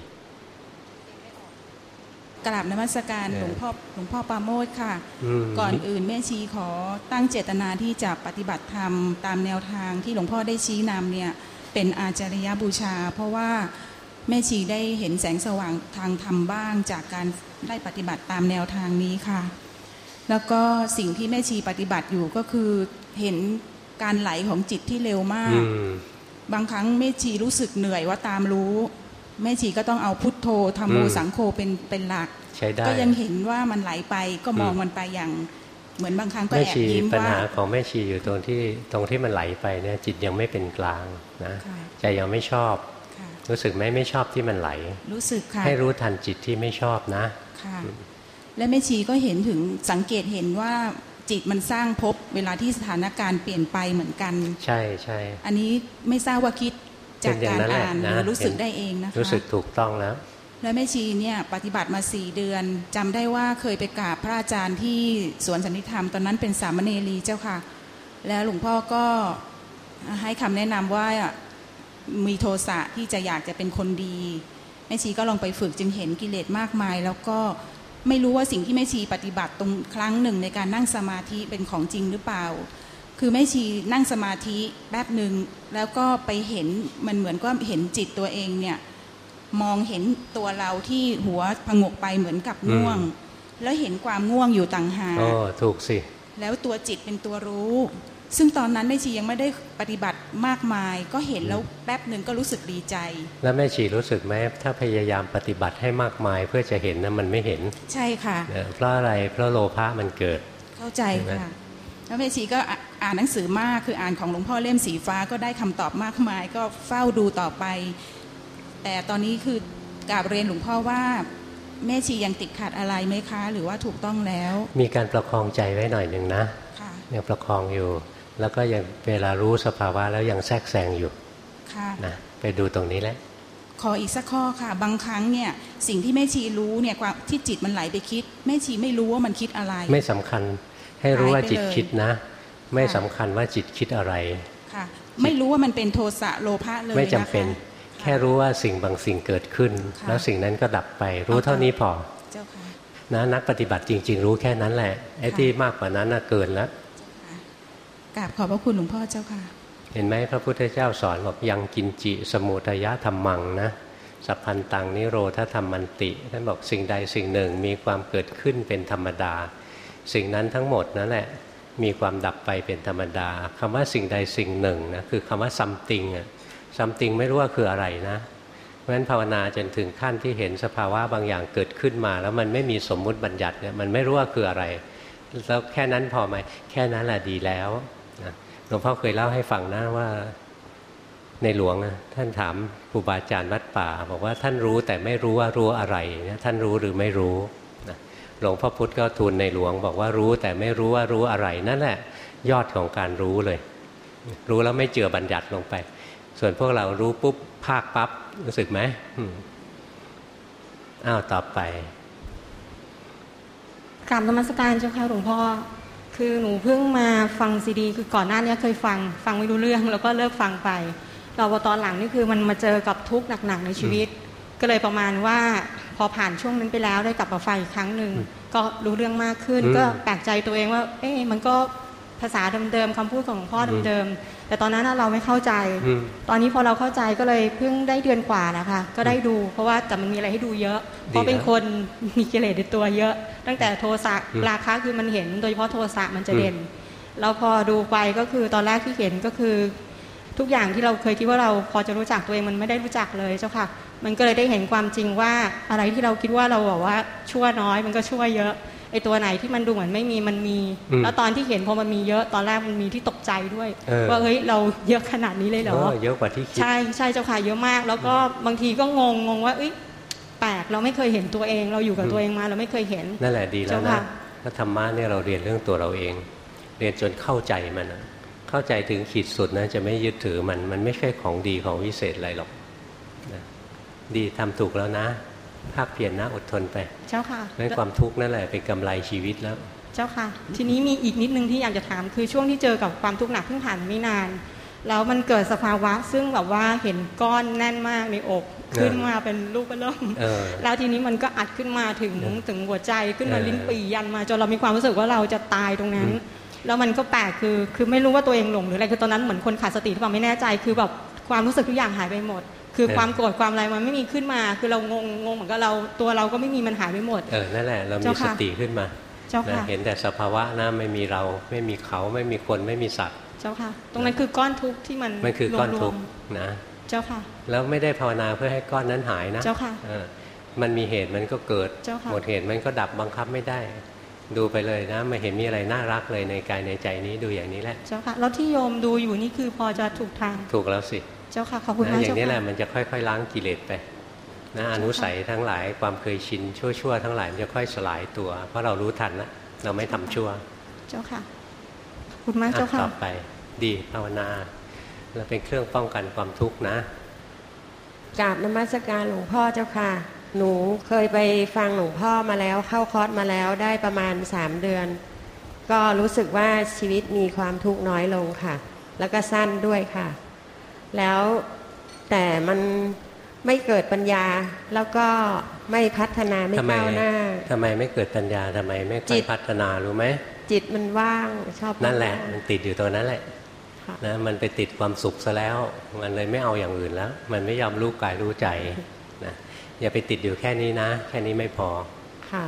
กราบนมัสการเออหลวงพ่อหลวงพ่อปราโมทค่ะอืมก่อนอื่นแม่ชีขอตั้งเจตนาที่จะปฏิบัติธรรมตามแนวทางที่หลวงพ่อได้ชี้นำเนี่ยเป็นอาจาริยบูชา เพราะว่า แม่ชีได้เห็นแสงสว่างทางธรรมบ้างจากการได้ปฏิบัติตามแนวทางนี้ค่ะ แล้วก็สิ่งที่แม่ชีปฏิบัติอยู่ก็คือเห็นการไหลของจิตที่เร็วมากอืมบางครั้งแม่ชีรู้สึกเหนื่อยว่าตามรู้ แม่ชีก็ต้องเอาพุทโธธรรมโมอืมสังโฆเป็นเป็นหลักใช้ได้ก็ยังเห็นว่ามันไหลไปก็มองอืมมันไปอย่างเหมือนบางครั้งก็แม่แอบชียิ้มปัญว่าหาของแม่ชีอยู่ตรงที่ตรงที่มันไหลไปเนี่ยจิตยังไม่เป็นกลางนะค่ะใจยังไม่ชอบค่ะ รู้สึกไหมไม่ชอบที่มันไหล รู้สึกค่ะ ให้รู้ทันจิตที่ไม่ชอบนะ ค่ะ และแม่ชีก็เห็นถึงสังเกตเห็นว่าจิตมันสร้างภพเวลาที่สถานการณ์เปลี่ยนไปเหมือนกัน ใช่ใช่อันนี้ไม่ทราบว่าคิดจากเป็อย่การงแหละอ่านหนะรือรู้สึกเห็นได้เองนะคะรู้สึกถูกต้องแล้ว แล้วแม่ชีเนี่ยปฏิบัติมาสี่เดือนจำได้ว่าเคยไปกราบพระอาจารย์ที่สวนสันติธรรมตอนนั้นเป็นสามเณรีเจ้าค่ะ แล้วหลวงพ่อก็ให้คำแนะนำว่า มีโทสะที่จะอยากจะเป็นคนดีแม่ชีก็ลองไปฝึกจึงเห็นกิเลสมากมาย แล้วก็ไม่รู้ว่าสิ่งที่แม่ชีปฏิบัติตรงครั้งหนึ่งในการนั่งสมาธิเป็นของจริงหรือเปล่า คือแม่ชีนั่งสมาธิแป๊บหนึ่งแล้วก็ไปเห็นมันเหมือนก็เห็นจิตตัวเองเนี่ยมองเห็นตัวเราที่หัวผงกไปเหมือนกับง่วง แล้วเห็นความง่วงอยู่ต่างหากโอ้ถูกสิ แล้วตัวจิตเป็นตัวรู้ ซึ่งตอนนั้นแม่ชียังไม่ได้ปฏิบัติมากมาย ก็เห็นแล้วแป๊บหนึ่งก็รู้สึกดีใจ แล้วแม่ชีรู้สึกไหมถ้าพยายามปฏิบัติให้มากมาย เพื่อจะเห็นนะมันไม่เห็น ใช่ค่ะเออเพราะอะไรเพราะโลภะมันเกิด เข้าใจเห็นไหมค่ะแล้วแม่ชีก็อะอ่านหนังสือมากคืออ่านของหลวงพ่อเล่มสีฟ้าก็ได้คำตอบมากมาย ก็เฝ้าดูต่อไป แต่ตอนนี้คือกราบเรียนหลวงพ่อว่าแม่ชียังติดขัดอะไรไหมคะ หรือว่าถูกต้องแล้ว มีการประคองใจไว้หน่อยหนึ่งนะค่ะยังประคองอยู่ แล้วก็ยังเวลารู้สภาวะแล้วยังแทรกแซงอยู่ค่ะนะไปดูตรงนี้แหละขออีกสักข้อค่ะ บางครั้งเนี่ยสิ่งที่แม่ชีรู้เนี่ยความที่จิตมันไหลไปคิดแม่ชีไม่รู้ว่ามันคิดอะไร ไม่สำคัญให้รู้ว่าหายไปจิตเลยคิดนะ ไม่สำคัญว่าจิตคิดอะไรค่ะ ไม่รู้ว่ามันเป็นโทสะโลภะเลยไม่จำเป็นนะคะแค่รู้ว่าสิ่งบางสิ่งเกิดขึ้นค่ะแล้วสิ่งนั้นก็ดับไป รู้เท่านี้พอเจ้าค่ะนะนักปฏิบัติจริง ๆ รู้แค่นั้นแหละไอ้ค่ะที่มากกว่านั้นน่ะเกินแล้ว กราบขอบพระคุณหลวงพ่อเจ้าค่ะ เห็นไหมพระพุทธเจ้าสอนบอกยังกินจิสมุทยะธรรมังนะสัพพันตังนิโรธธรรมันติท่านบอกสิ่งใดสิ่งหนึ่งมีความเกิดขึ้นเป็นธรรมดา สิ่งนั้นทั้งหมดนั่นแหละมีความดับไปเป็นธรรมดาคำว่าสิ่งใดสิ่งหนึ่งนะคือคำว่า something อะ something ไม่รู้ว่าคืออะไรนะเพราะฉะนั้นภาวนาจนถึงขั้นที่เห็นสภาวะบางอย่างเกิดขึ้นมา แล้วมันไม่มีสมมุติบัญญัติเนี่ยมันไม่รู้ว่าคืออะไร แล้วแค่นั้นพอไหมแค่นั้นแหละดีแล้ว หลวงพ่อเคยเล่าให้ฟังนะว่าในหลวงนะท่านถามครูบาอาจารย์วัดป่า บอกว่าท่านรู้แต่ไม่รู้ว่ารู้อะไรนะท่านรู้หรือไม่รู้นะหลวงพ่อพุธก็ทูลในหลวง บอกว่ารู้แต่ไม่รู้ว่ารู้อะไรนั่นแหละยอดของการรู้เลย รู้แล้วไม่เจือบัญญัติลงไป ส่วนพวกเรารู้ปุ๊บภาคปั๊บรู้สึกไหมอืมอ้าวต่อไปกราบนมัสการเจ้าค่ะหลวงพ่อ คือหนูเพิ่งมาฟังซีดี คือก่อนหน้านี้เคยฟังฟังไม่รู้เรื่อง แล้วก็เลิกฟังไปเราพอตอนหลังนี่คือมันมาเจอกับทุกข์หนักๆในชีวิต ก็เลยประมาณว่าพอผ่านช่วงนั้นไปแล้วได้กลับมาฟังอีกครั้งหนึ่งก็รู้เรื่องมากขึ้น ก็แปลกใจตัวเองว่า เอ๊ะมันก็ ภาษาเดิมๆคำพูดของหลวงพ่อเดิมๆแต่ตอนนั้นน่ะเราไม่เข้าใจอืมตอนนี้พอเราเข้าใจก็เลยเพิ่งได้เดือนกว่านะคะ ก็ได้ดู เพราะว่าแต่มันมีอะไรให้ดูเยอะ เพราะเป็นคนมีกิเลสในตัวเยอะ ตั้งแต่โทสะอืมราคะคือมันเห็น โดยเฉพาะโทสะมันจะเด่นแล้วพอดูไปก็คือตอนแรกที่เห็นก็คือ ทุกอย่างที่เราเคยคิดว่าเราพอจะรู้จักตัวเองมันไม่ได้รู้จักเลยเจ้าค่ะ มันก็เลยได้เห็นความจริงว่าอะไรที่เราคิดว่าเราบอกว่าชั่วน้อย มันก็ชั่วเยอะ ไอตัวไหนที่มันดูเหมือนไม่มีมันมีอืมแล้วตอนที่เห็นพอมันมีเยอะตอนแรกมันมีที่ตกใจด้วยเออว่าเฮ้ยเราเยอะขนาดนี้เลยเหรอเออเยอะกว่าที่คิดใช่ใช่เจ้าค่ะเยอะมาก แล้วก็บางทีก็งงงงว่าเอ้ยแปลกเราไม่เคยเห็นตัวเอง เราอยู่กับอืมตัวเองมาเราไม่เคยเห็นนั่นแหละดีแล้วเจ้านะค่ะพระธรรมะเนี่ยเราเรียนเรื่องตัวเราเอง เรียนจนเข้าใจมันนะเข้าใจถึงขีดสุดนะจะไม่ยึดถือมันมันไม่ใช่ของดีของวิเศษอะไรหรอกนะดีทำถูกแล้วนะ ภาคเพียรนะอดทนไป เจ้าค่ะนั้นความทุกข์นั่นแหละเป็นกำไรชีวิตแล้ว เจ้าค่ะ ทีนี้มีอีกนิดนึงที่อยากจะถาม คือช่วงที่เจอกับความทุกข์หนักเพิ่งผ่านไม่นาน แล้วมันเกิดสภาวะ ซึ่งแบบว่าเห็นก้อนแน่นมากในอก ขึ้นมาเป็นลูกกระเริ่มเออแล้วทีนี้มันก็อัดขึ้นมาถึงเออถึงหัวใจขึ้นมาเออลิ้นปียันมาจนเรามีความรู้สึกว่าเราจะตายตรงนั้นอืมแล้วมันก็แปลกคือคือไม่รู้ว่าตัวเองหลงหรืออะไรคือตอนนั้นเหมือนคนขาดสติที่แบบไม่แน่ใจคือแบบความรู้สึกทุกอย่างหายไปหมด คือความโกรธความอะไรมันไม่มีขึ้นมา คือเรางงงงเหมือนกับเราตัวเราก็ไม่มีมันหายไปหมดเออนั่นแหละเรามีเจ้าสค่ะติขึ้นมาเจ้าค่ะนะเห็นแต่สภาวะนะไม่มีเราไม่มีเขาไม่มีคนไม่มีสัตว์ เจ้าค่ะ ตรงนั้นคือก้อนทุกข์ที่มันมันคือก้อนทุกข์รวมนะๆเจ้าค่ะ แล้วไม่ได้ภาวนาเพื่อให้ก้อนนั้นหายนะ เจ้าค่ะเออมันมีเหตุมันก็เกิดเจ้าค่ะหมดเหตุมันก็ดับบังคับไม่ได้ ดูไปเลยนะไม่เห็นมีอะไรน่ารักเลยในกายในใจนี้ดูอย่างนี้แหละเจ้าค่ะแล้วที่โยมดูอยู่นี่คือพอจะถูกทางถูกแล้วสิ เจ้าค่ะขอบคุณนะมากอย่าเจ้างนี้แหละค่ะมันจะค่อย ๆ ล้างกิเลสไปนะอนุสัยทั้งหลายความเคยชินชั่วๆทั้งหลายมันจะค่อยสลายตัว เพราะเรารู้ทันแล้วเราไม่ทำชั่ว เจ้าค่ะขอบคุณมากเจ้าอะค่ะต่อไป ดีภาวนาเราเป็นเครื่องป้องกันความทุกข์นะกราบนมัสการหลวงพ่อเจ้าค่ะ หนูเคยไปฟังหลวงพ่อมาแล้วเข้าคอร์สมาแล้วได้ประมาณสามเดือน ก็รู้สึกว่าชีวิตมีความทุกข์น้อยลงค่ะ แล้วก็สั้นด้วยค่ะ แล้วแต่มันไม่เกิดปัญญาแล้วก็ไม่พัฒนาไม่ทำไมก้าวหน้าทำไมไม่เกิดปัญญาทำไมไม่ค่จิอยตพัฒนารู้ไหมจิตมันว่างชอบนั่นแหละว่างมันติดอยู่ตรงนั้นแหละค่ะนะมันไปติดความสุขซะแล้ว มันเลยไม่เอาอย่างอื่นแล้ว มันไม่ยอมรู้กายรู้ใจนะอย่าไปติดอยู่แค่นี้นะ แค่นี้ไม่พอค่ะ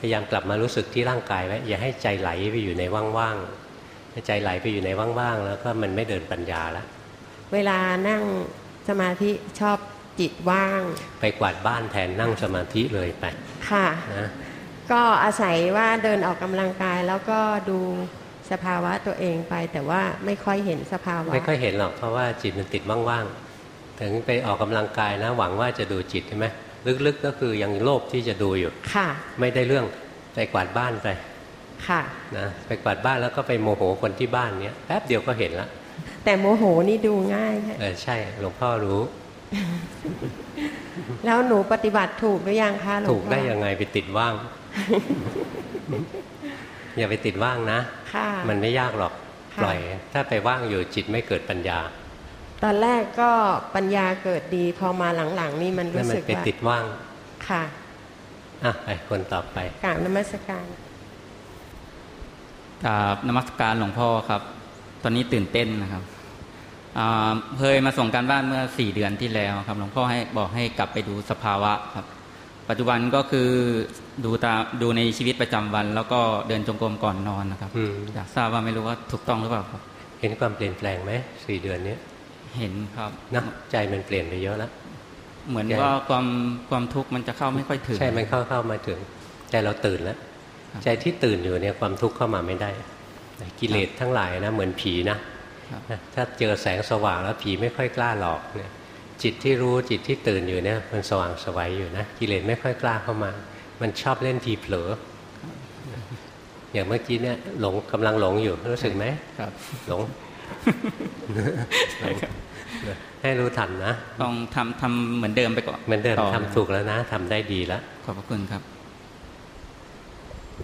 พยายามกลับมารู้สึกที่ร่างกายไว้อย่าให้ใจไหลไปอยู่ในว่างๆให้ใจไหลไปอยู่ในว่างๆแล้วก็มันไม่เดินปัญญาแล้ว เวลานั่งสมาธิชอบจิตว่าง ไปกวาดบ้านแทนนั่งสมาธิเลยไปค่ะนะก็อาศัยว่าเดินออกกำลังกายแล้วก็ดูสภาวะตัวเองไป แต่ว่าไม่ค่อยเห็นสภาวะ ไม่ค่อยเห็นหรอกเพราะว่าจิตมันติดว่างๆถึงไปออกกำลังกายนะ หวังว่าจะดูจิตใช่ไหมลึกๆก็คือยังโลภที่จะดูอยู่ค่ะ ไม่ได้เรื่องไปกวาดบ้านไปค่ะนะไปกวาดบ้านแล้วก็ไปโมโหคนที่บ้านเนี้ยแป๊บเดียวก็เห็นละ แต่โมโหนี่ดูง่ายค่ะเออใช่ หลวงพ่อรู้ แล้วหนูปฏิบัติถูกหรือยังคะหลวงพ่อถูกได้ยังไงไปติดว่าง อย่าไปติดว่างนะค่ะมันไม่ยากหรอกค่ะปล่อย ถ้าไปว่างอยู่จิตไม่เกิดปัญญา ตอนแรกก็ปัญญาเกิดดีพอมาหลังๆ นี่มันนั่รู้นมัสึนกไปว่าติดว่างค่ะอะไปคนต่อไปกราบนมัสการกราบนมัสการหลวงพ่อครับ ตอนนี้ตื่นเต้นนะครับอ่า เคยมาส่งการบ้านเมื่อสี่เดือนที่แล้วครับหลวงพ่อให้บอกให้กลับไปดูสภาวะครับ ปัจจุบันก็คือดูตาดูในชีวิตประจำวัน แล้วก็เดินจงกรมก่อนนอนนะครับอืมอยากทราบว่าไม่รู้ว่าถูกต้องหรือเปล่าครับ เห็นความเปลี่ยนแปลงไหมสี่เดือนนี้เห็นครับนะใจมันเปลี่ยนไปเยอะแล้วเหมือนใช่ว่าความความทุกข์มันจะเข้าไม่ค่อยถึง ใช่มันเข้าเข้ามาถึงใจเราตื่นแล้วครับใจที่ตื่นอยู่เนี่ยความทุกข์เข้ามาไม่ได้ กิเลสทั้งหลายนะเหมือนผีนะครับนะ ถ้าเจอแสงสว่างแล้วผีไม่ค่อยกล้าหลอกเนี่ยจิตที่รู้จิตที่ตื่นอยู่เนี่ยมันสว่างสวัยอยู่นะกิเลสไม่ค่อยกล้าเข้ามา มันชอบเล่นทีเผลอ อย่างเมื่อกี้เนี่ยหลงกำลังหลงอยู่รู้สึกไหมครับ หลงให้รู้ทันนะต้องทำทำเหมือนเดิมไปก่อนเหมือนเดิมต่ทำถูกแล้วนะทำได้ดีแล้วขอบพระคุณครับ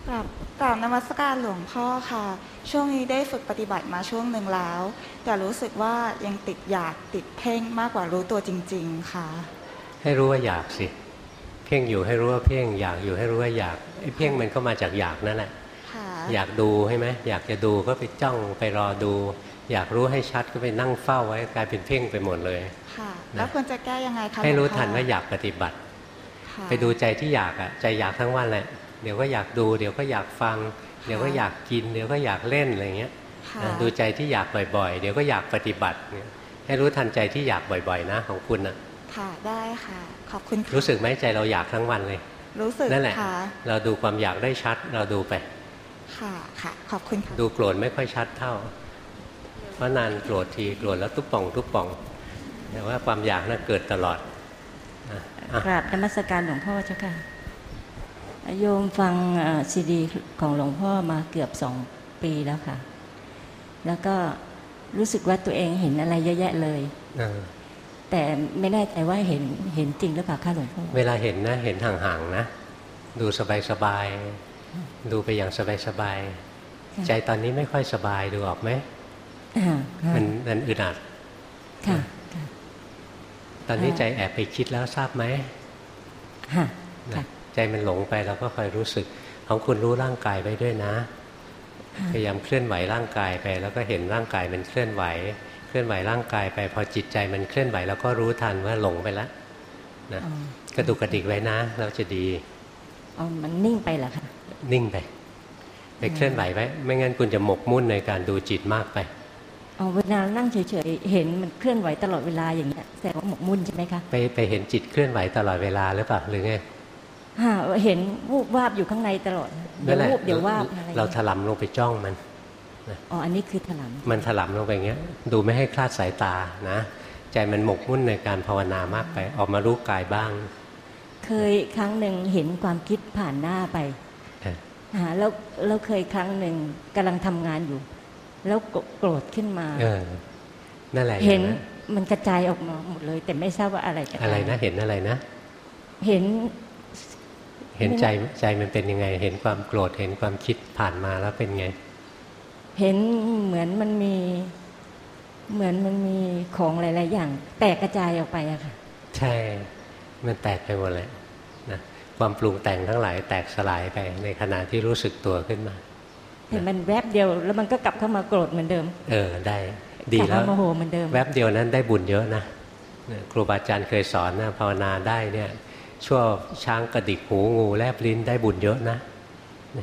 กราบกราบนมัสการหลวงพ่อค่ะ ช่วงนี้ได้ฝึกปฏิบัติมาช่วงหนึ่งแล้ว แต่รู้สึกว่ายังติดอยากติดเพ่งมากกว่ารู้ตัวจริง ๆ ค่ะ ให้รู้ว่าอยากสิ เพ่งอยู่ให้รู้ว่าเพ่งอยากอยู่ให้รู้ว่าอยากไอ้เพ่งมันก็มาจากอยากนั่นแหละค่ะอยากดูใช่ไหมอยากจะดูก็ไปจ้องไปรอดู อยากรู้ให้ชัดก็ไปนั่งเฝ้าไว้กลายเป็นเพ่งไปหมดเลยค่ะ แล้วควรจะแก้ยังไงคะให้รู้ลวงพ่อทันว่าอยากปฏิบัติค่ะไปดูใจที่อยากอะใจอยากทั้งวันแหละ เดี๋ยวก็อยากดู เดี๋ยวก็อยากฟัง เดี๋ยวก็อยากกิน เดี๋ยวก็อยากเล่นอะไรเงี้ยค่ะนะดูใจที่อยากบ่อยๆ เดี๋ยวก็อยากปฏิบัติเนี่ยให้รู้ทันใจที่อยากบ่อยๆ นะ ของคุณนะค่ะได้ค่ะ ขอบคุณค่ะรู้สึกไหมใจเราอยากทั้งวันเลย รู้สึกนั่นแหละค่ะเราดูความอยากได้ชัด เราดูไป ค่ะค่ะ ขอบคุณค่ะดูโกรธไม่ค่อยชัดเท่า เพราะนานโกรธทีโกรธแล้วตุ๊บป่องตุ๊บป่องแต่ว่าความอยากน่ะเกิดตลอดอะอะกราบนมัสการหลวงพ่อเจ้าค่ะ โยมฟังเอ่อซีดีของหลวงพ่อมาเกือบสองปีแล้วค่ะ แล้วก็รู้สึกว่าตัวเองเห็นอะไรเยอะแยะเลยเออแต่ไม่แน่ใจว่าเห็นเห็นจริงหรือเปล่าคะหลวงพ่อเวลาเห็นนะ เห็นห่างๆนะ ดูสบายๆดูไปอย่างสบายๆใจตอนนี้ไม่ค่อยสบายดูออกไหมอ่าค่ะมันมันอึดอัดค่ะตอนนี้อ่าใจแอบไปคิดแล้วทราบไหมค่ะนะ ใจมันหลงไปเราก็คอยรู้สึก ของคุณรู้ร่างกายไว้ด้วยนะ พยายามเคลื่อนไหวร่างกายไป แล้วก็เห็นร่างกายมันเคลื่อนไหว เคลื่อนไหวร่างกายไป พอจิตใจมันเคลื่อนไหวเราก็รู้ทันว่าหลงไปแล้วนะอ๋อกระดุกกระดิกไว้นะ เราจะดีเอามันนิ่งไปเหรอคะนิ่งไปไปเคลื่อนไหวไว้ไม่งั้นคุณจะหมกมุ่นในการดูจิตมากไปเอาเวลานั่งเฉยๆเห็นมันเคลื่อนไหวตลอดเวลาอย่างเงี้ยแต่ว่าหมกมุ่นใช่ไหมคะไปไปเห็นจิตเคลื่อนไหวตลอดเวลาหรือเปล่าหรือไงฮะ เห็นวูบวาบอยู่ข้างในตลอดเดี๋ยวแหละวูบเดี๋ยววาบอะไรเราถลำลงไปจ้องมันอ๋ออันนี้คือถลำมันถลำลงไปอย่างเงี้ย ดูไม่ให้คลาดสายตานะใจมันหมกมุ่นในการภาวนามากไป ออกมารู้กายบ้าง เคยครั้งหนึ่งเห็นความคิดผ่านหน้าไปเออฮะแล้วแล้วเคยครั้งหนึ่งกำลังทำงานอยู่ แล้วโกรธขึ้นมา เออนั่นแหละเห็นอย่างมันกระจายออกมาหมดเลย แต่ไม่ทราบว่าอะไรกระจายอะไรนะเห็นอะไรนะ เห็น เห็นใจใจมันเป็นยังไง เห็นความโกรธเห็นความคิดผ่านมาแล้วเป็นไง เห็นเหมือนมันมี เหมือนมันมีของหลาย ๆ อย่าง แตกกระจายออกไปอะค่ะ ใช่ มันแตกไปหมดเลยนะความปรุงแต่งทั้งหลายแตกสลายไปในขณะที่รู้สึกตัวขึ้นมาเห็นมันแวบเดียวแล้วมันก็กลับเข้ามาโกรธเหมือนเดิม เออได้ ดีแล้วกลับมาโมโหเหมือนเดิมแวบเดียวนั้นได้บุญเยอะนะเนี่ยครูบาอาจารย์เคยสอนนะภาวนาได้เนี่ย ชั่วช้างกระดิกหูงูแลบลิ้นได้บุญเยอะนะ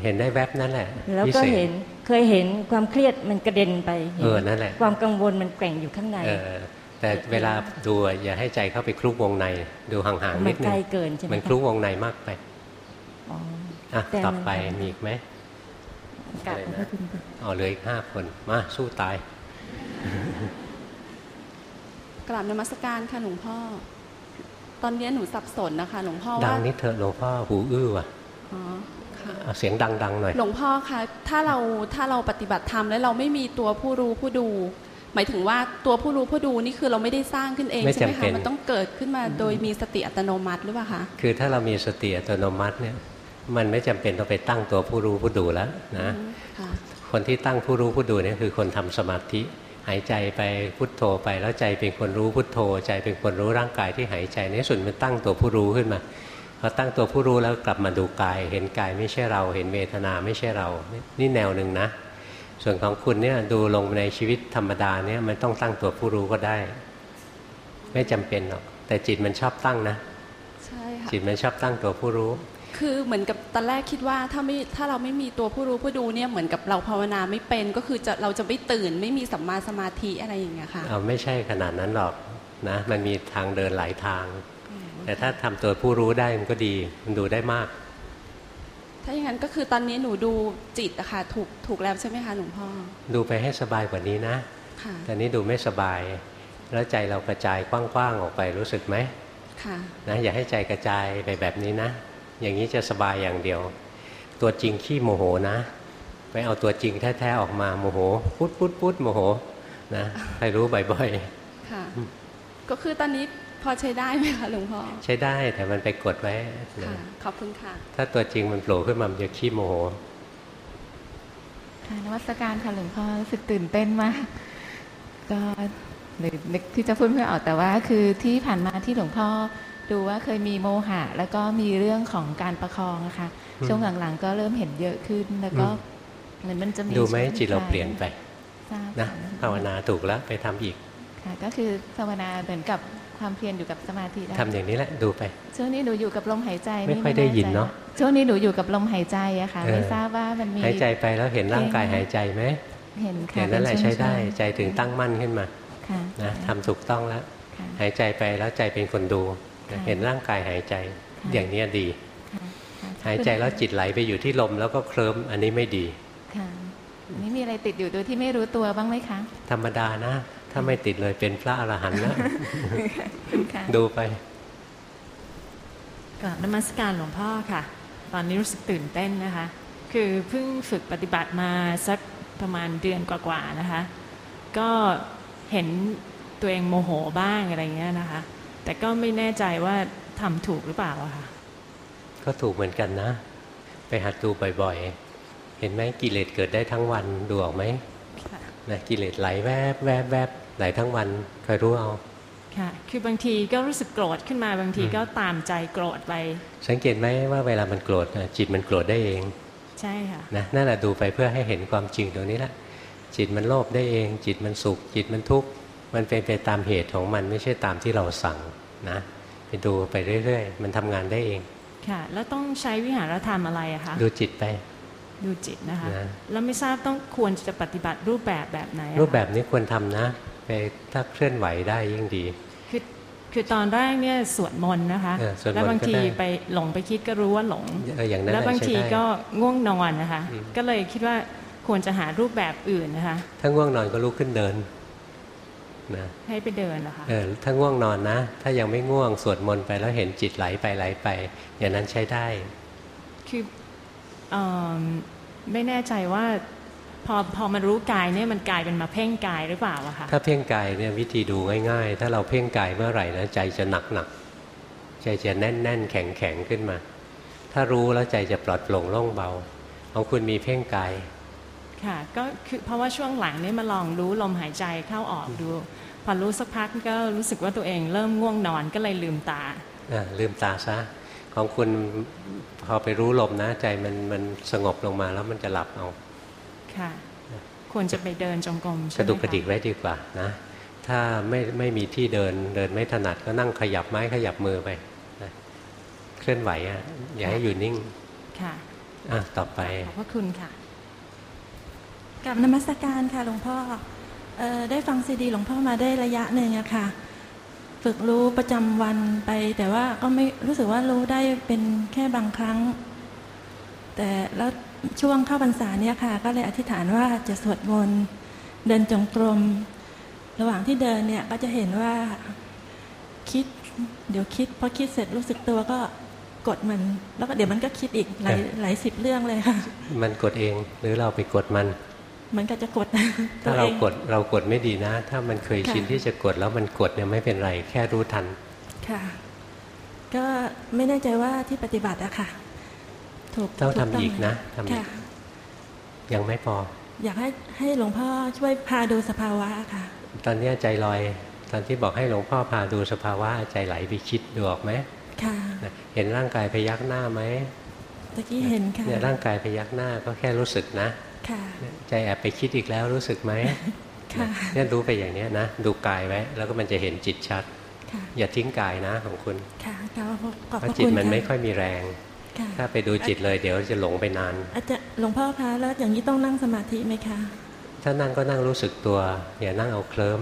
เห็นได้แวบนั้นแหละ แล้วพิก็ศษเห็นเคยเห็นความเครียดมันกระเด็นไปเออนั่นแหละความกังวลมันแกว่งอยู่ข้างในเออแต่เวลาดูอะอย่าให้ใจเข้าไปคลุกวงใน ดูห่างๆนิดนึมันไกลงเกินใช่ไหมมันคะคลุกวงในมากไปอ๋ออะแต่มันต่อไปมีอีกไหมกลับอะไรมานะคุณอ๋อเหลืออีกห้าคนมาสู้ตายกราบนมัสการค่ะหลวงพ่อ ตอนนี้หนูสับสนนะคะ หลวงพ่อดัว่างนิดเถอะหลวงพ่อหูอื้อว่ะอ๋อค่ะเอาเสียงดังๆหน่อย หลวงพ่อคะถ้าเราถ้าเราปฏิบัติธรรมแล้วเราไม่มีตัวผู้รู้ผู้ดู หมายถึงว่าตัวผู้รู้ผู้ดูนี่คือเราไม่ได้สร้างขึ้นเองไม่ใช่ไหมจำเป็คะนมันต้องเกิดขึ้นมาโดยมีสติอัตโนมัติหรือเปล่าคะคือถ้าเรามีสติอัตโนมัติเนี่ยมันไม่จำเป็นต้องไปตั้งตัวผู้รู้ผู้ดูแล้วนะค่ะคนที่ตั้งผู้รู้ผู้ดูเนี่ยคือคนทำสมาธิ หายใจไปพุทโธไปแล้วใจเป็นคนรู้พุทโธ ใจเป็นคนรู้ร่างกายที่หายใจในที่สุดมันตั้งตัวผู้รู้ขึ้นมาพอตั้งตัวผู้รู้แล้วกลับมาดูกาย เห็นกายไม่ใช่เรา เห็นเวทนาไม่ใช่เรา นี่แนวหนึ่งนะ ส่วนของคุณเนี่ยดูลงในชีวิตธรรมดาเนี่ยมันต้องตั้งตัวผู้รู้ก็ได้ ไม่จำเป็นหรอกแต่จิตมันชอบตั้งนะใช่ค่ะจิตมันชอบตั้งตัวผู้รู้ คือเหมือนกับตอนแรกคิดว่าถ้าไม่ถ้าเราไม่มีตัวผู้รู้ผู้ดูเนี่ยเหมือนกับเราภาวนาไม่เป็นก็คือจะเราจะไม่ตื่นไม่มีสัมมาสมาธิอะไรอย่างเงี้ยค่ะเอาไม่ใช่ขนาดนั้นหรอกนะมันมีทางเดินหลายทาง แต่ถ้าทำตัวผู้รู้ได้มันก็ดีมันดูได้มาก ถ้าอย่างนั้นก็คือตอนนี้หนูดูจิตอะค่ะถูกถูกแล้วใช่ไหมคะหลวงพ่อดูไปให้สบายกว่านี้นะค่ะแต่นี้ดูไม่สบาย แล้วใจเรากระจายกว้างๆออกไปรู้สึกไหมค่ะนะอย่าให้ใจกระจายไปแบบนี้นะ อย่างนี้จะสบายอย่างเดียว ตัวจริงขี้โมโหนะ ไปเอาตัวจริงแท้ๆออกมาโมโหพุดพุดพุดโมโหนะให้รู้บ่อยค่ะก็คือตอนนี้พอใช้ได้ไหมคะหลวงพ่อๆใช้ได้แต่มันไปกดไว้นะค่ะขอบคุณค่ะ ถ้าตัวจริงมันโผล่ขึ้นมามันจะขี้โมโหค่ะนวัตการค่ะหลวงพ่อรู้สึกตื่นเต้นมาก ก็นึกนึกที่จะพูดไม่ออกแต่ว่าคือที่ผ่านมาที่หลวงพ่อ ดูว่าเคยมีโมหะ แล้วก็มีเรื่องของการประคองอะค่ะอืมช่วงหลังๆ ก็เริ่มเห็นเยอะขึ้นแล้วก็อืมเหมือนมันจะมีดูไหมช่วงจิตเราคเปลี่ยนไปทราบนะภาวนาถูกแล้วไปทำอีกค่ะก็คือภาวนาเหมือนกับความเพียรอยู่กับสมาธิได้ทำอย่างนี้แหละดูไป ช่วงนี้หนูอยู่กับลมหายใจ ไม่ค่อยได้ยินแใจเนอะช่วงนี้หนูอยู่กับลมหายใจอะค่ะเออไม่ทราบว่ามันมีหายใจไปแล้วเห็นร่างกายหายใจไหมเห็นค่ะเห็นนั่นแหละเป็ใช้ได้ช่วงๆใจถึงตั้งมั่นขึ้นมาค่ะนะทำถูกต้องแล้วค่ะหายใจไปแล้วใจเป็นคนดูนะค่ะ เห็นร่างกายหายใจค่ะอย่างเนี้ยดีค่ะค่ะหายใจแล้วจิตไหลไปอยู่ที่ลมแล้วก็เคลิ้มอันนี้ไม่ดีค่ะอันนี้มีอะไรติดอยู่โดยที่ไม่รู้ตัวบ้างไหมคะ ธรรมดานะ ถ้าไม่ติดเลยเป็นพระอรหันต์แล้วค่ะดูไปกราบนมัสการหลวงพ่อค่ะ ตอนนี้รู้สึกตื่นเต้นนะคะ คือเพิ่งฝึกปฏิบัติมาสักประมาณเดือนกว่าๆนะคะ ก็เห็นตัวเองโมโหบ้างอะไรเงี้ยนะคะ แต่ก็ไม่แน่ใจว่าทำถูกหรือเปล่าอะค่ะ ก็ถูกเหมือนกันนะ ไปหัดดูบ่อยๆ เห็นไหมกิเลสเกิดได้ทั้งวันดูออกไหมค่ะนะกิเลสไหลแวบแวบแวบไหลทั้งวันคอยรู้เอาค่ะ คือบางทีก็รู้สึกโกรธขึ้นมาบางทีก็ตามใจโกรธไป สังเกตไหมว่าเวลามันโกรธนะจิตมันโกรธได้เอง ใช่ค่ะนะนั่นแหละดูไปเพื่อให้เห็นความจริงตรงนี้แหละจิตมันโลภได้เอง จิตมันสุข จิตมันทุกข์ มันเป็นไปตามเหตุของมันไม่ใช่ตามที่เราสั่งนะไปดูไปเรื่อยๆ มันทำงานได้เอง ค่ะ แล้วต้องใช้วิหารธรรมอะไรอะคะ ดูจิตไป ดูจิตนะคะนะแล้วไม่ทราบต้องควรจะปฏิบัติรูปแบบแบบไหนอะคะรูปแบบนี้ควรทำนะไปถ้าเคลื่อนไหวได้ยิ่งดี คือคือตอนแรกเนี่ยสวดมนต์นะคะเออสวดมนต์แล้วบางทีก็ได้ไปหลงไปคิดก็รู้ว่าหลงเอออย่างนั้นแล้วบางใช้ทีได้ก็ง่วงนอนนะคะอืมก็เลยคิดว่าควรจะหารูปแบบอื่นนะคะ ถ้าง่วงนอนก็ลุกขึ้นเดิน นะให้ไปเดินนะคะเออถ้าง่วงนอนนะ ถ้ายังไม่ง่วงสวดมนต์ไปแล้วเห็นจิตไหลไปไหลไป อย่างนั้นใช้ได้ คือเอิ่มไม่แน่ใจว่าพอพอมารู้กายเนี่ยมันกลายเป็นมาเพ่งกายหรือเปล่าอะคะถ้าเพ่งกายเนี่ยวิธีดูง่าย ๆ ถ้าเราเพ่งกายเมื่อไหร่นะใจจะหนักหนักใจจะแน่นแน่นแข็งแข็งขึ้นมา ถ้ารู้แล้วใจจะปลอดโปร่งโล่งเบาของคุณมีเพ่งกายค่ะก็คือเพราะว่าช่วงหลังนี่มาลองรู้ลมหายใจเข้าออกดู พอรู้สักพักก็รู้สึกว่าตัวเองเริ่มง่วงนอนก็เลยลืมตาอ่าลืมตาซะของคุณพอไปรู้ลมนะใจมันมันสงบลงมาแล้วมันจะหลับเอาค่ะ ควรจะไปเดินจงกรมกระดุกกระดิกไว้ดีกว่านะ ถ้าไม่ไม่มีที่เดินเดินไม่ถนัดก็นั่งขยับไม้ขยับมือไปนะเคลื่อนไหวอะอย่าให้อยู่นิ่งค่ะอะต่อไปขอบพระคุณค่ะกับนมัสการค่ะหลวงพ่อออ ได้ฟังซีดีหลวงพ่อมาได้ระยะหนึ่งอะค่ะ ฝึกรู้ประจำวันไป แต่ว่าก็ไม่รู้สึกว่ารู้ได้เป็นแค่บางครั้ง แต่แล้วช่วงเข้าพรรษาเนี่ยค่ะ ก็เลยอธิษฐานว่าจะสวดมนต์เดินจงกรม ระหว่างที่เดินเนี่ยก็จะเห็นว่าคิด เดี๋ยวคิดพอคิดเสร็จรู้สึกตัวก็กดมัน แล้วก็เดี๋ยวมันก็คิดอีกหลายหลายสิบเรื่องเลยค่ะ มันกดเองหรือเราไปกดมัน มันก็จะกดถ้าเรากดเรากดไม่ดีนะ ถ้ามันเคยชินที่จะกดแล้วมันกดเนี่ยไม่เป็นไรแค่รู้ทัน ค่ะ ก็ไม่แน่ใจว่าที่ปฏิบัติอะค่ะ ถูกต้องทำอีกนะทำอีกยังไม่พอ อยากให้ให้หลวงพ่อช่วยพาดูสภาวะค่ะ ตอนนี้ใจลอย ตอนที่บอกให้หลวงพ่อพาดูสภาวะใจไหลไปคิดดูออกไหมค่ะเห็นร่างกายพยักหน้าไหมตะกี้เห็นค่ะเนี่ยร่างกายพยักหน้าก็แค่รู้สึกนะ ใจแอบไปคิดอีกแล้วรู้สึกไหมเนี่ยรู้ไปอย่างนี้นะ ดูกายไว้ แล้วก็มันจะเห็นจิตชัด อย่าทิ้งกายนะของคุณเพราะจิตมันไม่ค่อยมีแรง ถ้าไปดูจิตเลยเดี๋ยวจะหลงไปนาน อาจจะหลวงพ่อคะแล้วอย่างนี้ต้องนั่งสมาธิไหมคะ ถ้านั่งก็นั่งรู้สึกตัว อย่านั่งเอาเคลิ้ม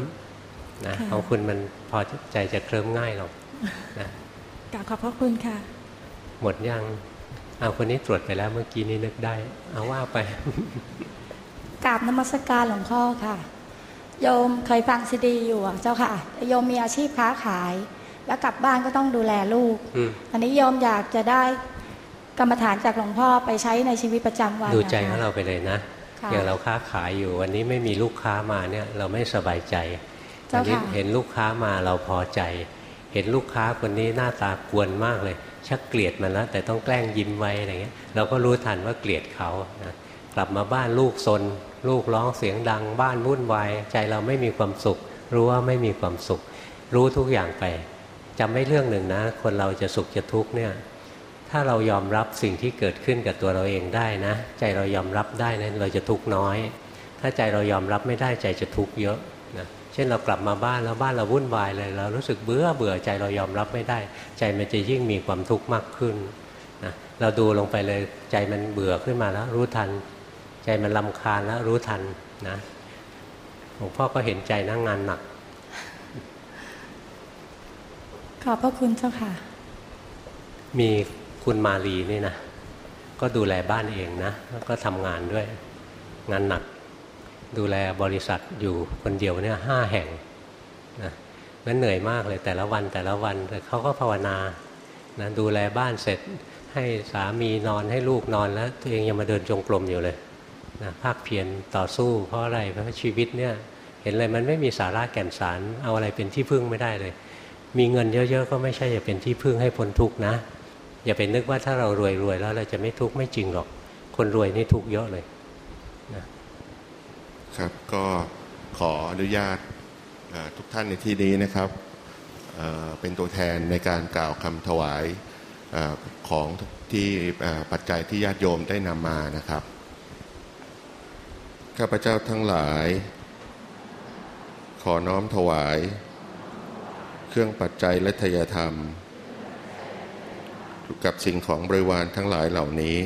นะของคุณมันพอใจจะเคลิ้มง่ายหรอกนะกราบขอบพระคุณค่ะ หมดยัง เอาคนนี้ตรวจไปแล้วเมื่อกี้นี้นึกได้ เอาว่าไปกราบนมัสการหลวงพ่อค่ะ โยมเคยฟังซีดีอยู่เจ้าค่ะ โยมมีอาชีพค้าขาย แล้วกลับบ้านก็ต้องดูแลลูกอันนี้โยมอยากจะได้กรรมฐานจากหลวงพ่อไปใช้ในชีวิตประจำวันดูใจของเราไปเลยนะอย่างเราค้าขายอยู่วันนี้ไม่มีลูกค้ามาเนี่ยเราไม่สบายใจวันนี้เห็นลูกค้ามาเราพอใจ เห็นลูกค้าคนนี้หน้าตากวนมากเลย ชักเกลียดมันแล้ว แต่ต้องแกล้งยิ้มไว้อะไรเงี้ยเราก็รู้ทันว่าเกลียดเขานะกลับมาบ้านลูกซน ลูกร้องเสียงดัง บ้านวุ่นวายใจเราไม่มีความสุข รู้ว่าไม่มีความสุข รู้ทุกอย่างไปจำไม่เรื่องหนึ่งนะ คนเราจะสุขจะทุกข์เนี่ยถ้าเรายอมรับสิ่งที่เกิดขึ้นกับตัวเราเองได้นะ ใจเรายอมรับได้นะเราจะทุกข์น้อย ถ้าใจเรายอมรับไม่ได้ใจจะทุกข์เยอะ ช่นเรากลับมาบ้านแล้วบ้านเราวุ่นวายเลยเรารู้สึกเบื่อเบื่อใจเรายอมรับไม่ได้ ใจมันจะยิ่งมีความทุกข์มากขึ้นนะเราดูลงไปเลยใจมันเบื่อขึ้นมาแล้วรู้ทัน ใจมันลำคาญแล้วรู้ทันนะหลวงพ่อก็เห็นใจนั่งงานหนัก ขอบพระคุณเจ้าค่ะ มีคุณมาลีนี่นะก็ดูแลบ้านเองนะแล้วก็ทำงานด้วย งานหนัก ดูแลบริษัทอยู่คนเดียวเนี่ยห้าแห่งนะนั้นเหนื่อยมากเลยแต่ละวันแต่ละวันแต่เขาก็ภาวนานะดูแลบ้านเสร็จ ให้สามีนอนให้ลูกนอนแล้วตัวเองยังมาเดินจงกรมอยู่เลยนะภาคเพียรต่อสู้เพราะอะไรเพราะชีวิตเนี่ยเห็นเลยมันไม่มีสาระแก่นสาร เอาอะไรเป็นที่พึ่งไม่ได้เลย มีเงินเยอะๆก็ไม่ใช่จะเป็นที่พึ่งให้พ้นทุกข์นะ อย่าไปนึกว่าถ้าเรารวยๆแล้วเราจะไม่ทุกข์ไม่จริงหรอก คนรวยนี่ทุกข์เยอะเลย ครับก็ขออนุญาตทุกท่านในที่นี้นะครับเป็นตัวแทนในการกล่าวคำถวายของที่ปัจจัยที่ญาติโยมได้นำมานะครับ ข้าพเจ้าทั้งหลาย ขอน้อมถวาย เครื่องปัจจัยและทยธรรม กับสิ่งของบริวารทั้งหลายเหล่านี้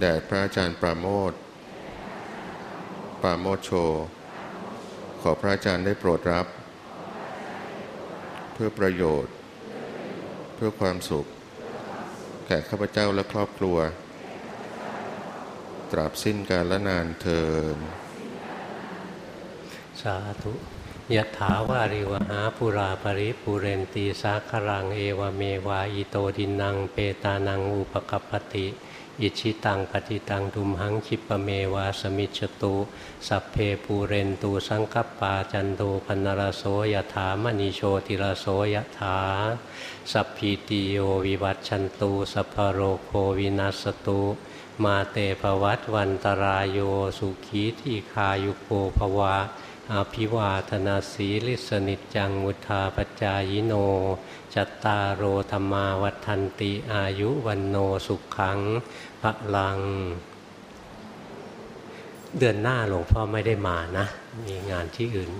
แด่พระอาจารย์ปราโมท ปาโมโช ขอพระอาจารย์ได้โปรดรับ เพื่อประโยชน์ เพื่อความสุข แก่ข้าพเจ้าและครอบครัว ตราบสิ้นกาลและนานเทิสาธุยะถาวาริวหาปูราปริปูเรนติ สาครังเอวเมว อิโต ทินนัง เปตานังอุปกัปปติ อิจฉิตังปัตถิตัง ตุมหัง ขิปปเมว สมิชฌตุ สัพเพปูเรนตุ สังกัปปาจันโท ปัณณรโสยถามณิ โชติรโสยถา สัพพีติโยวิวัชชันตุ สัพพโรโควินัสตุมาเตภวัตวันตรายโยสุขีที่คายุโกภวาอาภิวาธนาสีลิสนิจังมุทาปจายโน จัตตารโอธรรมาวัฏันติอายุวันโนสุขขัง พระลัง เดือนหน้าหลวงพ่อไม่ได้มานะ มีงานที่อื่น